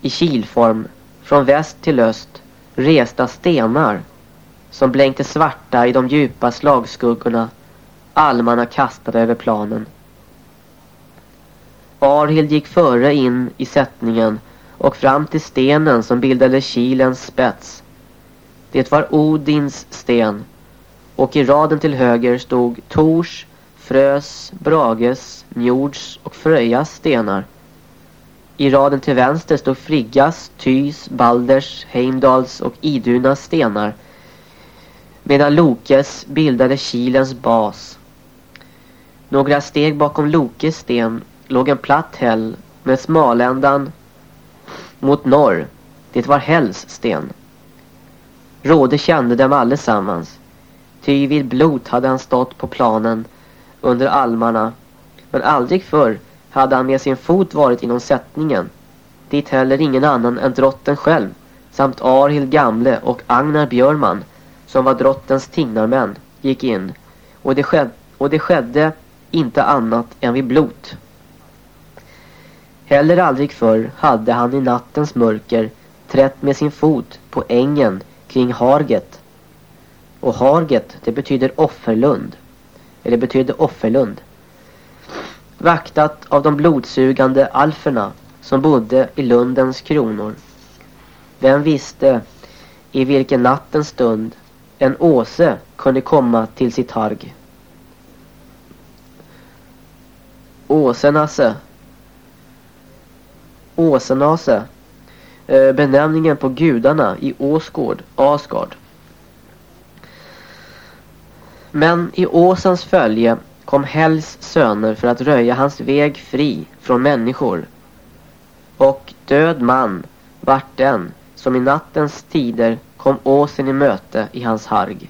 Speaker 2: i kilform från väst till öst resta stenar som blänkte svarta i de djupa slagskuggorna almarna kastade över planen. Arhild gick före in i sättningen och fram till stenen som bildade kilens spets. Det var Odins sten och i raden till höger stod Tors, Frös, Brages, Njords och Fröjas stenar. I raden till vänster stod Friggas, Tys, Balders, Heimdals och Idunas stenar medan Lokes bildade kilens bas. Några steg bakom Lokes sten låg en platt häll med smaländan mot norr. Det var hälls sten. Råde kände dem allesammans. Ty vid blot hade han stått på planen under almarna. Men aldrig förr hade han med sin fot varit inom sättningen. Dit heller ingen annan än drotten själv samt Arhild Gamle och Agnar Björman som var drottens tignarmän gick in och det, skedde, och det skedde inte annat än vid blot. Heller aldrig förr hade han i nattens mörker trätt med sin fot på ängen kring Harget. Och Harget, det betyder offerlund. Eller betyder offerlund. Vaktat av de blodsugande alferna som bodde i lundens kronor. Vem visste i vilken nattens stund en åse kunde komma till sitt harg. Åsenasse Åsenase eh, benämningen på gudarna i Åsgård, Asgard. Men i Åsens följe kom Hells söner för att röja hans väg fri från människor. Och död man vart den som i nattens tider kom åsen i möte i hans harg.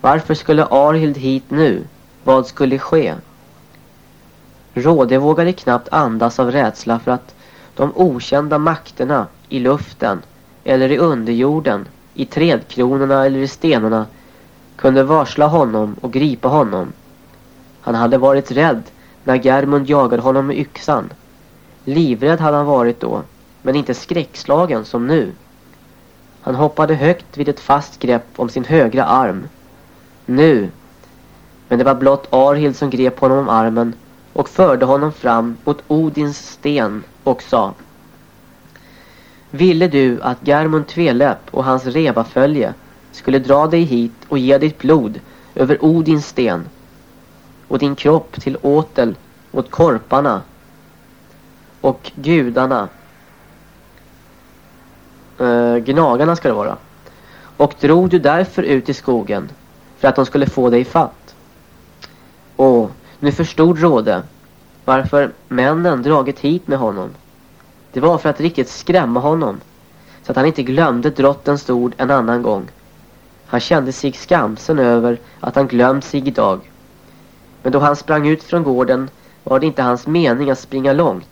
Speaker 2: Varför skulle Arhild hit nu? Vad skulle ske? Råde vågade knappt andas av rädsla för att de okända makterna i luften eller i underjorden, i trädkronorna eller i stenarna kunde varsla honom och gripa honom. Han hade varit rädd när Germund jagade honom med yxan. Livrädd hade han varit då, men inte skräckslagen som nu. Han hoppade högt vid ett fast grepp om sin högra arm. Nu! Men det var blott Arhild som grep honom om armen och förde honom fram mot Odins sten och sa Ville du att Germund Tveläpp och hans revafölje skulle dra dig hit och ge ditt blod över Odins sten och din kropp till åtel mot korparna och gudarna eh, gnagarna ska det vara och drog du därför ut i skogen för att de skulle få dig fatt. Och nu förstod Råde varför männen dragit hit med honom. Det var för att riktigt skrämma honom så att han inte glömde drottens ord en annan gång. Han kände sig skamsen över att han glömt sig idag. Men då han sprang ut från gården var det inte hans mening att springa långt.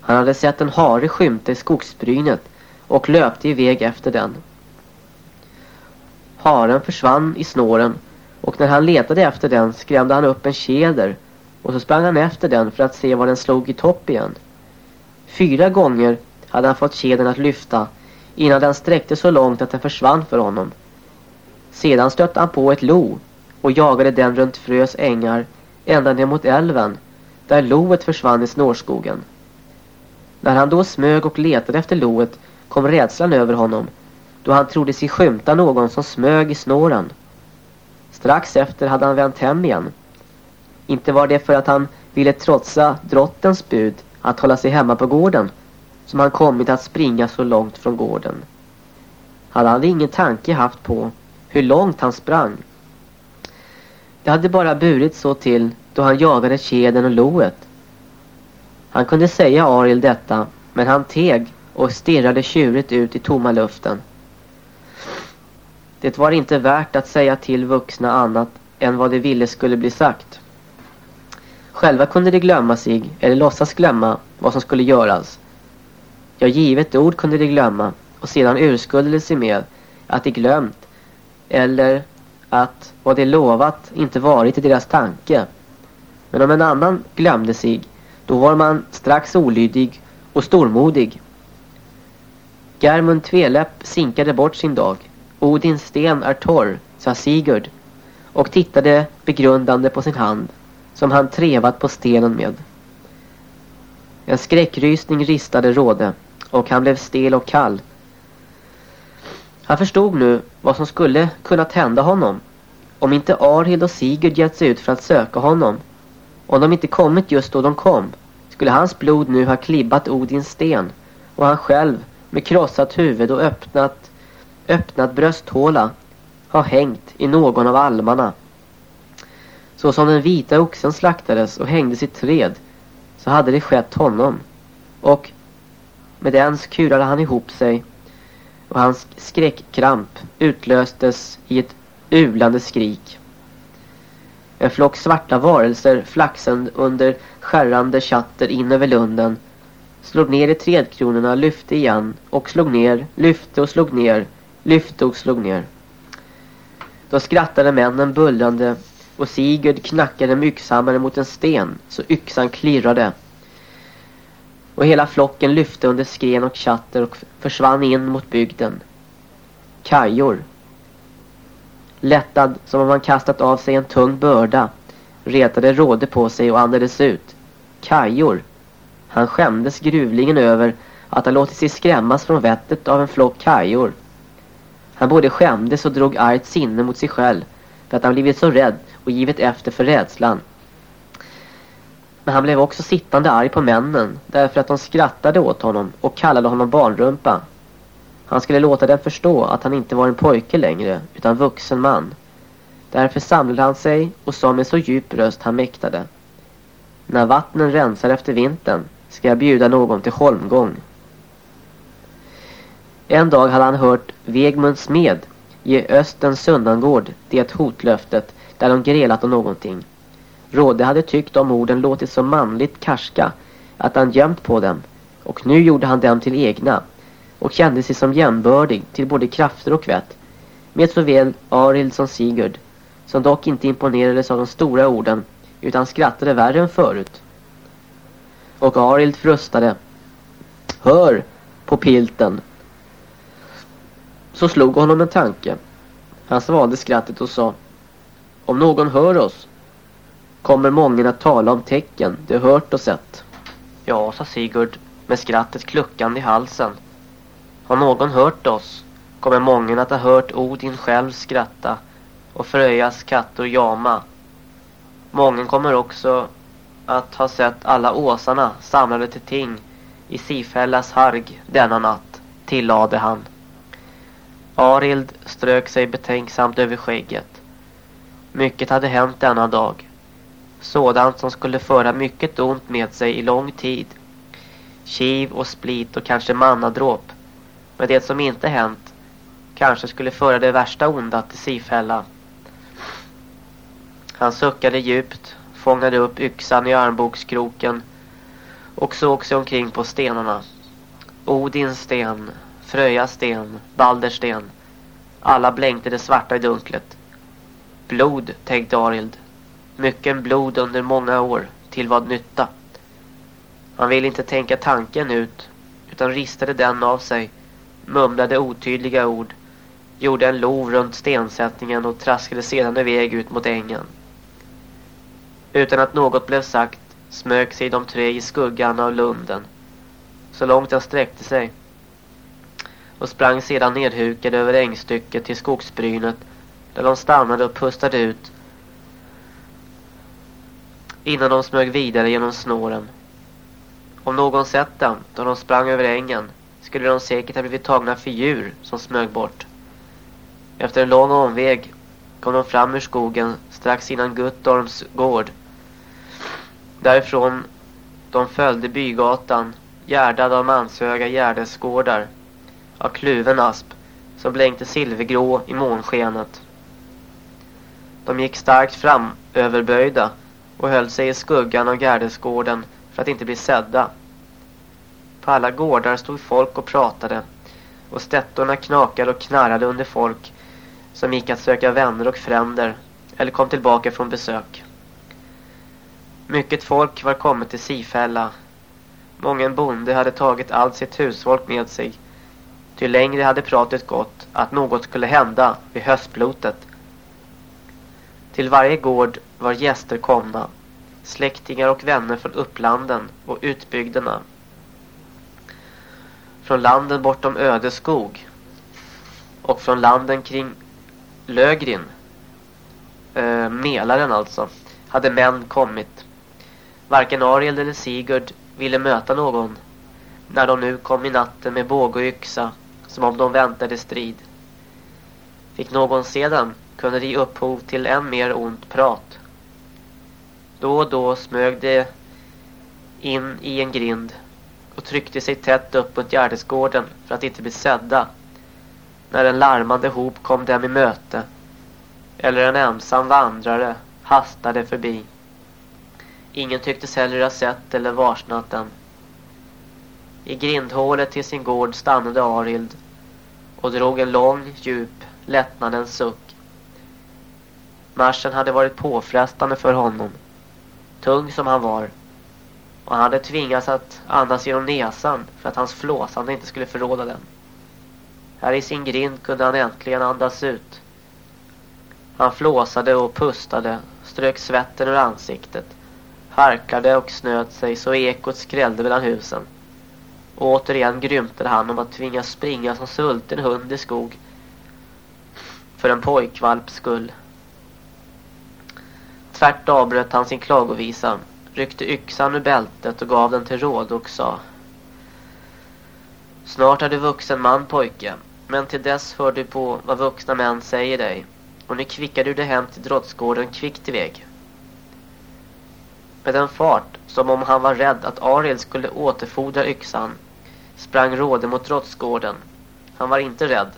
Speaker 2: Han hade sett en hare skymta i skogsbrynet och löpte iväg efter den. Haren försvann i snåren och när han letade efter den skrämde han upp en tjäder och så sprang han efter den för att se var den slog i topp igen. Fyra gånger hade han fått tjädern att lyfta innan den sträckte så långt att den försvann för honom. Sedan stötte han på ett lo och jagade den runt Frös ängar ända ner mot älven där loet försvann i snårskogen. När han då smög och letade efter loet kom rädslan över honom då han trodde sig skymta någon som smög i snåren. Strax efter hade han vänt hem igen. Inte var det för att han ville trotsa drottens bud att hålla sig hemma på gården som han kommit att springa så långt från gården. Han hade ingen tanke haft på hur långt han sprang. Det hade bara burit så till då han jagade keden och loet. Han kunde säga Ariel detta men han teg och stirrade tjurigt ut i tomma luften. Det var inte värt att säga till vuxna annat än vad de ville skulle bli sagt. Själva kunde de glömma sig eller låtsas glömma vad som skulle göras. Ja, givet ord kunde de glömma och sedan urskulde de sig med att de glömt eller att vad de lovat inte varit i deras tanke. Men om en annan glömde sig, då var man strax olydig och stormodig. Germund Tveläpp sinkade bort sin dag. Odins sten är torr, sa Sigurd och tittade begrundande på sin hand som han trevat på stenen med. En skräckrysning ristade råde och han blev stel och kall. Han förstod nu vad som skulle kunnat hända honom om inte Arhild och Sigurd gett sig ut för att söka honom. Om de inte kommit just då de kom skulle hans blod nu ha klibbat Odins sten och han själv med krossat huvud och öppnat, öppnad brösthåla ha hängt i någon av almarna. Så som den vita oxen slaktades och hängdes i träd så hade det skett honom. Och med den kurade han ihop sig och hans skräckkramp utlöstes i ett ulande skrik. En flock svarta varelser flaxande under skärrande chatter in över lunden slog ner i trädkronorna, lyfte igen och slog ner, lyfte och slog ner, lyfte och slog ner. Då skrattade männen bullrande och Sigurd knackade med yxhammaren mot en sten så yxan klirrade. Och hela flocken lyfte under skren och chatter och försvann in mot bygden. Kajor. Lättad som om man kastat av sig en tung börda retade råde på sig och andades ut. Kajor. Han skämdes gruvligen över att ha låtit sig skrämmas från vettet av en flock kajor. Han både skämdes och drog argt sinne mot sig själv för att han blivit så rädd och givit efter för rädslan. Men han blev också sittande arg på männen därför att de skrattade åt honom och kallade honom barnrumpa. Han skulle låta dem förstå att han inte var en pojke längre utan vuxen man. Därför samlade han sig och sa med så djup röst han mäktade. När vattnen rensar efter vintern ska jag bjuda någon till holmgång. En dag hade han hört Vegmund Smed ge Östens Sundangård det hotlöftet där de grelat om någonting. Råde hade tyckt om orden låtit så manligt karska att han gömt på dem och nu gjorde han dem till egna och kände sig som jämbördig till både krafter och vett med såväl Arild som Sigurd som dock inte imponerades av de stora orden utan skrattade värre än förut. Och Arild frustade. Hör på pilten. Så slog honom en tanke. Han svalde skrattet och sa Om någon hör oss kommer många att tala om tecken de hört och sett. Ja, sa Sigurd med skrattet kluckande i halsen. Har någon hört oss kommer många att ha hört Odin själv skratta och Fröjas katter jama. Många kommer också att ha sett alla åsarna samlade till ting i Sifällas harg denna natt, tillade han. Arild strök sig betänksamt över skägget. Mycket hade hänt denna dag. Sådant som skulle föra mycket ont med sig i lång tid. Kiv och split och kanske mannadråp. Men det som inte hänt kanske skulle föra det värsta onda till Sifälla. Han suckade djupt, fångade upp yxan i armbokskroken och såg sig omkring på stenarna. Odins sten, Fröjasten, sten, sten. Alla blänkte det svarta i dunklet. Blod, tänkte Arild. Mycken blod under många år. Till vad nytta? Han ville inte tänka tanken ut utan ristade den av sig, mumlade otydliga ord, gjorde en lov runt stensättningen och traskade sedan iväg ut mot ängen. Utan att något blev sagt smög sig de tre i skuggan av lunden, så långt den sträckte sig, och sprang sedan nedhukade över ängstycket till skogsbrynet, där de stannade och pustade ut innan de smög vidare genom snåren. Om någon sett dem då de sprang över ängen skulle de säkert ha blivit tagna för djur som smög bort. Efter en lång omväg kom de fram ur skogen strax innan Guttorms gård. Därifrån de följde bygatan, gärdad av manshöga gärdesgårdar, av kluven asp som blänkte silvergrå i månskenet. De gick starkt fram överböjda och höll sig i skuggan av gärdesgården för att inte bli sedda. På alla gårdar stod folk och pratade och stättorna knakade och knarrade under folk som gick att söka vänner och fränder eller kom tillbaka från besök. Mycket folk var kommit till Sifälla. Många bonde hade tagit allt sitt husfolk med sig. Ty längre hade pratet gått att något skulle hända vid höstblotet. Till varje gård var gäster komna. Släktingar och vänner från upplanden och utbygderna. Från landen bortom öde skog. Och från landen kring Lögrin. Äh, Melaren alltså. Hade män kommit. Varken Ariel eller Sigurd ville möta någon. När de nu kom i natten med båg och yxa. Som om de väntade strid. Fick någon se dem kunde det ge upphov till än mer ont prat. Då och då smög de in i en grind och tryckte sig tätt upp mot Gärdesgården för att inte bli sedda. När en larmande hop kom dem i möte eller en ensam vandrare hastade förbi. Ingen tycktes heller ha sett eller varsnat den. I grindhålet till sin gård stannade Arild och drog en lång, djup, lättnadens suck. Marschen hade varit påfrestande för honom, tung som han var. Och han hade tvingats att andas genom näsan för att hans flåsande inte skulle förråda den. Här i sin grind kunde han äntligen andas ut. Han flåsade och pustade, strök svetten ur ansiktet, harkade och snöt sig så ekot skrällde mellan husen. Och återigen grymtade han om att tvingas springa som svulten hund i skog för en pojkvalps skull. Tvärt avbröt han sin klagovisa, ryckte yxan ur bältet och gav den till råd och sa Snart är du vuxen man pojke, men till dess hör du på vad vuxna män säger dig. Och nu kvickar du dig hem till drottsgården kvickt iväg. Med en fart, som om han var rädd att Ariel skulle återfodra yxan, sprang råde mot drottsgården. Han var inte rädd.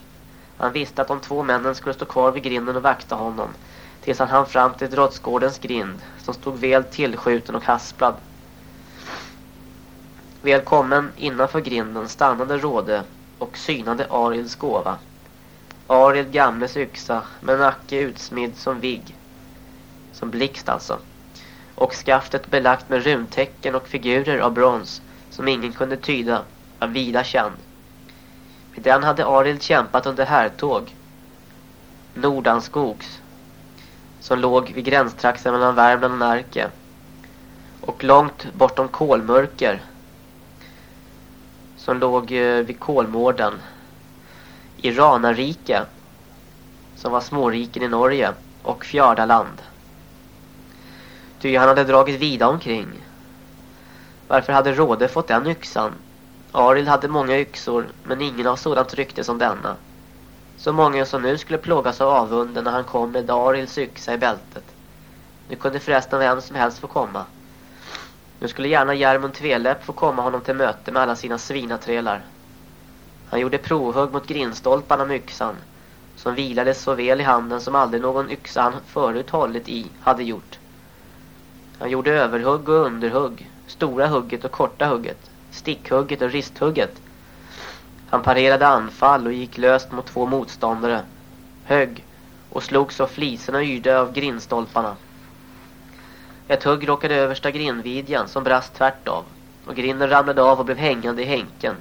Speaker 2: Han visste att de två männen skulle stå kvar vid grinden och vakta honom. tills han hann fram till drottsgårdens grind som stod väl tillskjuten och hasplad. Välkommen innanför grinden stannade Råde och synade Arilds gåva. Arild gamles yxa med nacke utsmidd som vigg. Som blixt alltså. Och skaftet belagt med runtecken och figurer av brons som ingen kunde tyda, var vida känd. Med den hade Arild kämpat under härtåg. Nordanskogs. Som låg vid gränstrakten mellan Värmland och Närke. Och långt bortom Kolmörker. Som låg eh, vid Kolmården i Ranarike som var småriken i Norge och Fjärdaland. Ty han hade dragit vida omkring. Varför hade Råde fått den yxan? Arild hade många yxor men ingen har sådant rykte som denna. Så många som nu skulle plågas av avunden när han kom med Arilds yxa i bältet. Nu kunde förresten vem som helst få komma. Nu skulle gärna Järmund Tveläpp få komma honom till möte med alla sina svinaträlar. Han gjorde provhugg mot grindstolparna med yxan, som vilade så väl i handen som aldrig någon yxa han förut hållit i hade gjort. Han gjorde överhugg och underhugg, stora hugget och korta hugget, stickhugget och risthugget. Han parerade anfall och gick löst mot två motståndare, högg och slog så fliserna yrde av grindstolparna. Ett hugg råkade översta grindvidjan som brast tvärt av och grinden ramlade av och blev hängande i hänken.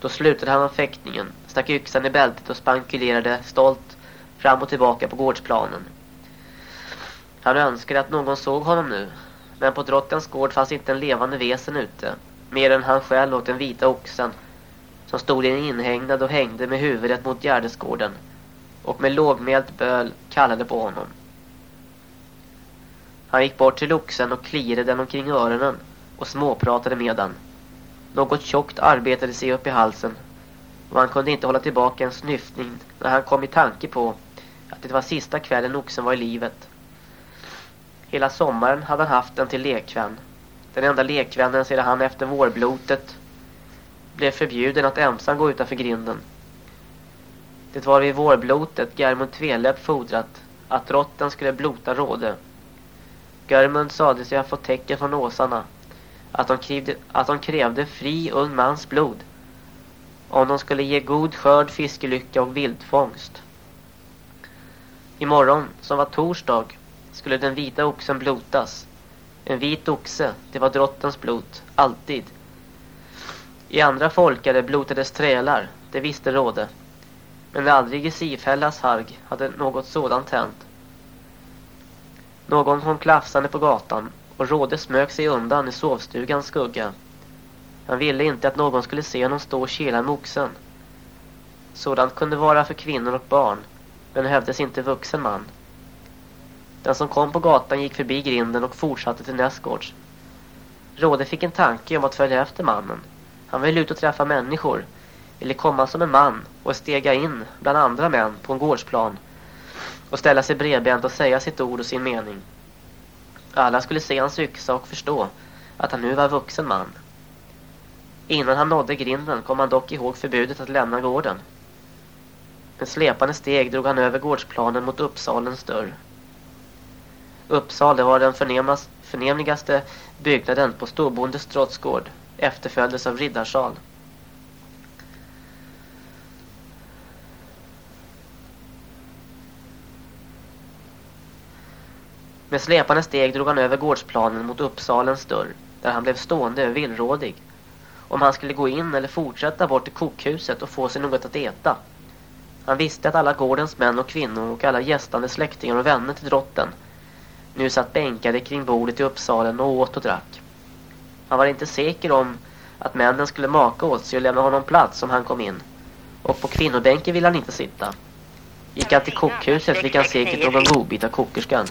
Speaker 2: Då slutade han av fäktningen, stack yxan i bältet och spankulerade stolt fram och tillbaka på gårdsplanen. Han önskade att någon såg honom nu, men på drottens gård fanns inte en levande väsen ute, mer än han själv och den vita oxen, som stod i en inhägnad och hängde med huvudet mot Gärdesgården, och med lågmält böl kallade på honom. Han gick bort till oxen och kliade den omkring öronen och småpratade med den. Något tjockt arbetade sig upp i halsen och han kunde inte hålla tillbaka en snyftning när han kom i tanke på att det var sista kvällen oxen var i livet. Hela sommaren hade han haft den till lekvän. Den enda lekvännen sedan han efter vårblotet blev förbjuden att ensam gå utanför grinden. Det var vid vårblotet Germund Tveläpp fodrat att rotten skulle blota råde. Germund sade sig ha fått tecken från åsarna att de, krävde, att de krävde fri ung mans blod om de skulle ge god skörd, fiskelycka och vildfångst. Imorgon, som var torsdag, skulle den vita oxen blotas. En vit oxe, det var drottens blod, alltid. I andra folkare blotades trälar, det visste råde. Men aldrig i Sifällas harg hade något sådant hänt. Någon kom klafsande på gatan och Råde smög sig undan i sovstugans skugga. Han ville inte att någon skulle se honom stå och kela med oxen. Sådant kunde vara för kvinnor och barn, men hävdes inte vuxen man. Den som kom på gatan gick förbi grinden och fortsatte till nästgårds. Råde fick en tanke om att följa efter mannen. Han ville ut och träffa människor, eller komma som en man och stega in bland andra män på en gårdsplan och ställa sig bredbent och säga sitt ord och sin mening. Alla skulle se hans yxa och förstå att han nu var vuxen man. Innan han nådde grinden kom han dock ihåg förbudet att lämna gården. Med släpande steg drog han över gårdsplanen mot Uppsalens dörr. Uppsal det var den förnämligaste byggnaden på Storbondes trotsgård, efterföljdes av Riddarsal. Med släpande steg drog han över gårdsplanen mot Uppsalens dörr, där han blev stående villrådig. Om han skulle gå in eller fortsätta bort till kokhuset och få sig något att äta. Han visste att alla gårdens män och kvinnor och alla gästande släktingar och vänner till drotten nu satt bänkade kring bordet i Uppsalen och åt och drack. Han var inte säker om att männen skulle maka åt sig och lämna honom plats om han kom in. Och på kvinnobänken ville han inte sitta. Gick han till kokhuset fick han säkert någon godbit av kokerskan.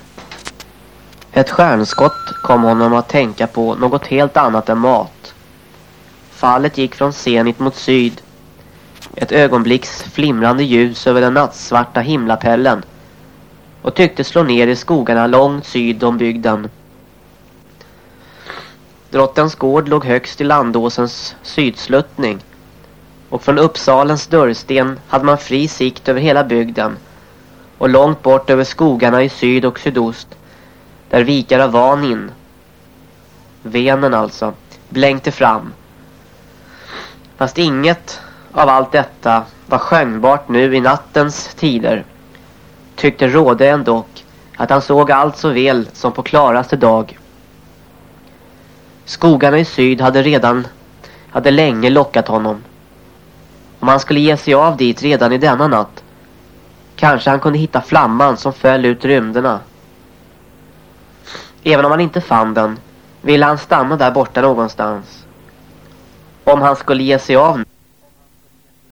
Speaker 2: Ett stjärnskott kom honom att tänka på något helt annat än mat. Fallet gick från zenit mot syd. Ett ögonblicks flimrande ljus över den nattsvarta himlapellen och tyckte slå ner i skogarna långt syd om bygden. Drottens gård låg högst i landåsens sydsluttning och från Uppsalens dörrsten hade man fri sikt över hela bygden och långt bort över skogarna i syd och sydost där vikar av Vanin, Venen alltså, blänkte fram. Fast inget av allt detta var skönbart nu i nattens tider tyckte Råde ändå att han såg allt så väl som på klaraste dag. Skogarna i syd hade redan hade länge lockat honom. Om han skulle ge sig av dit redan i denna natt kanske han kunde hitta flamman som föll ut rymderna. Även om han inte fann den ville han stanna där borta någonstans. Om han skulle ge sig av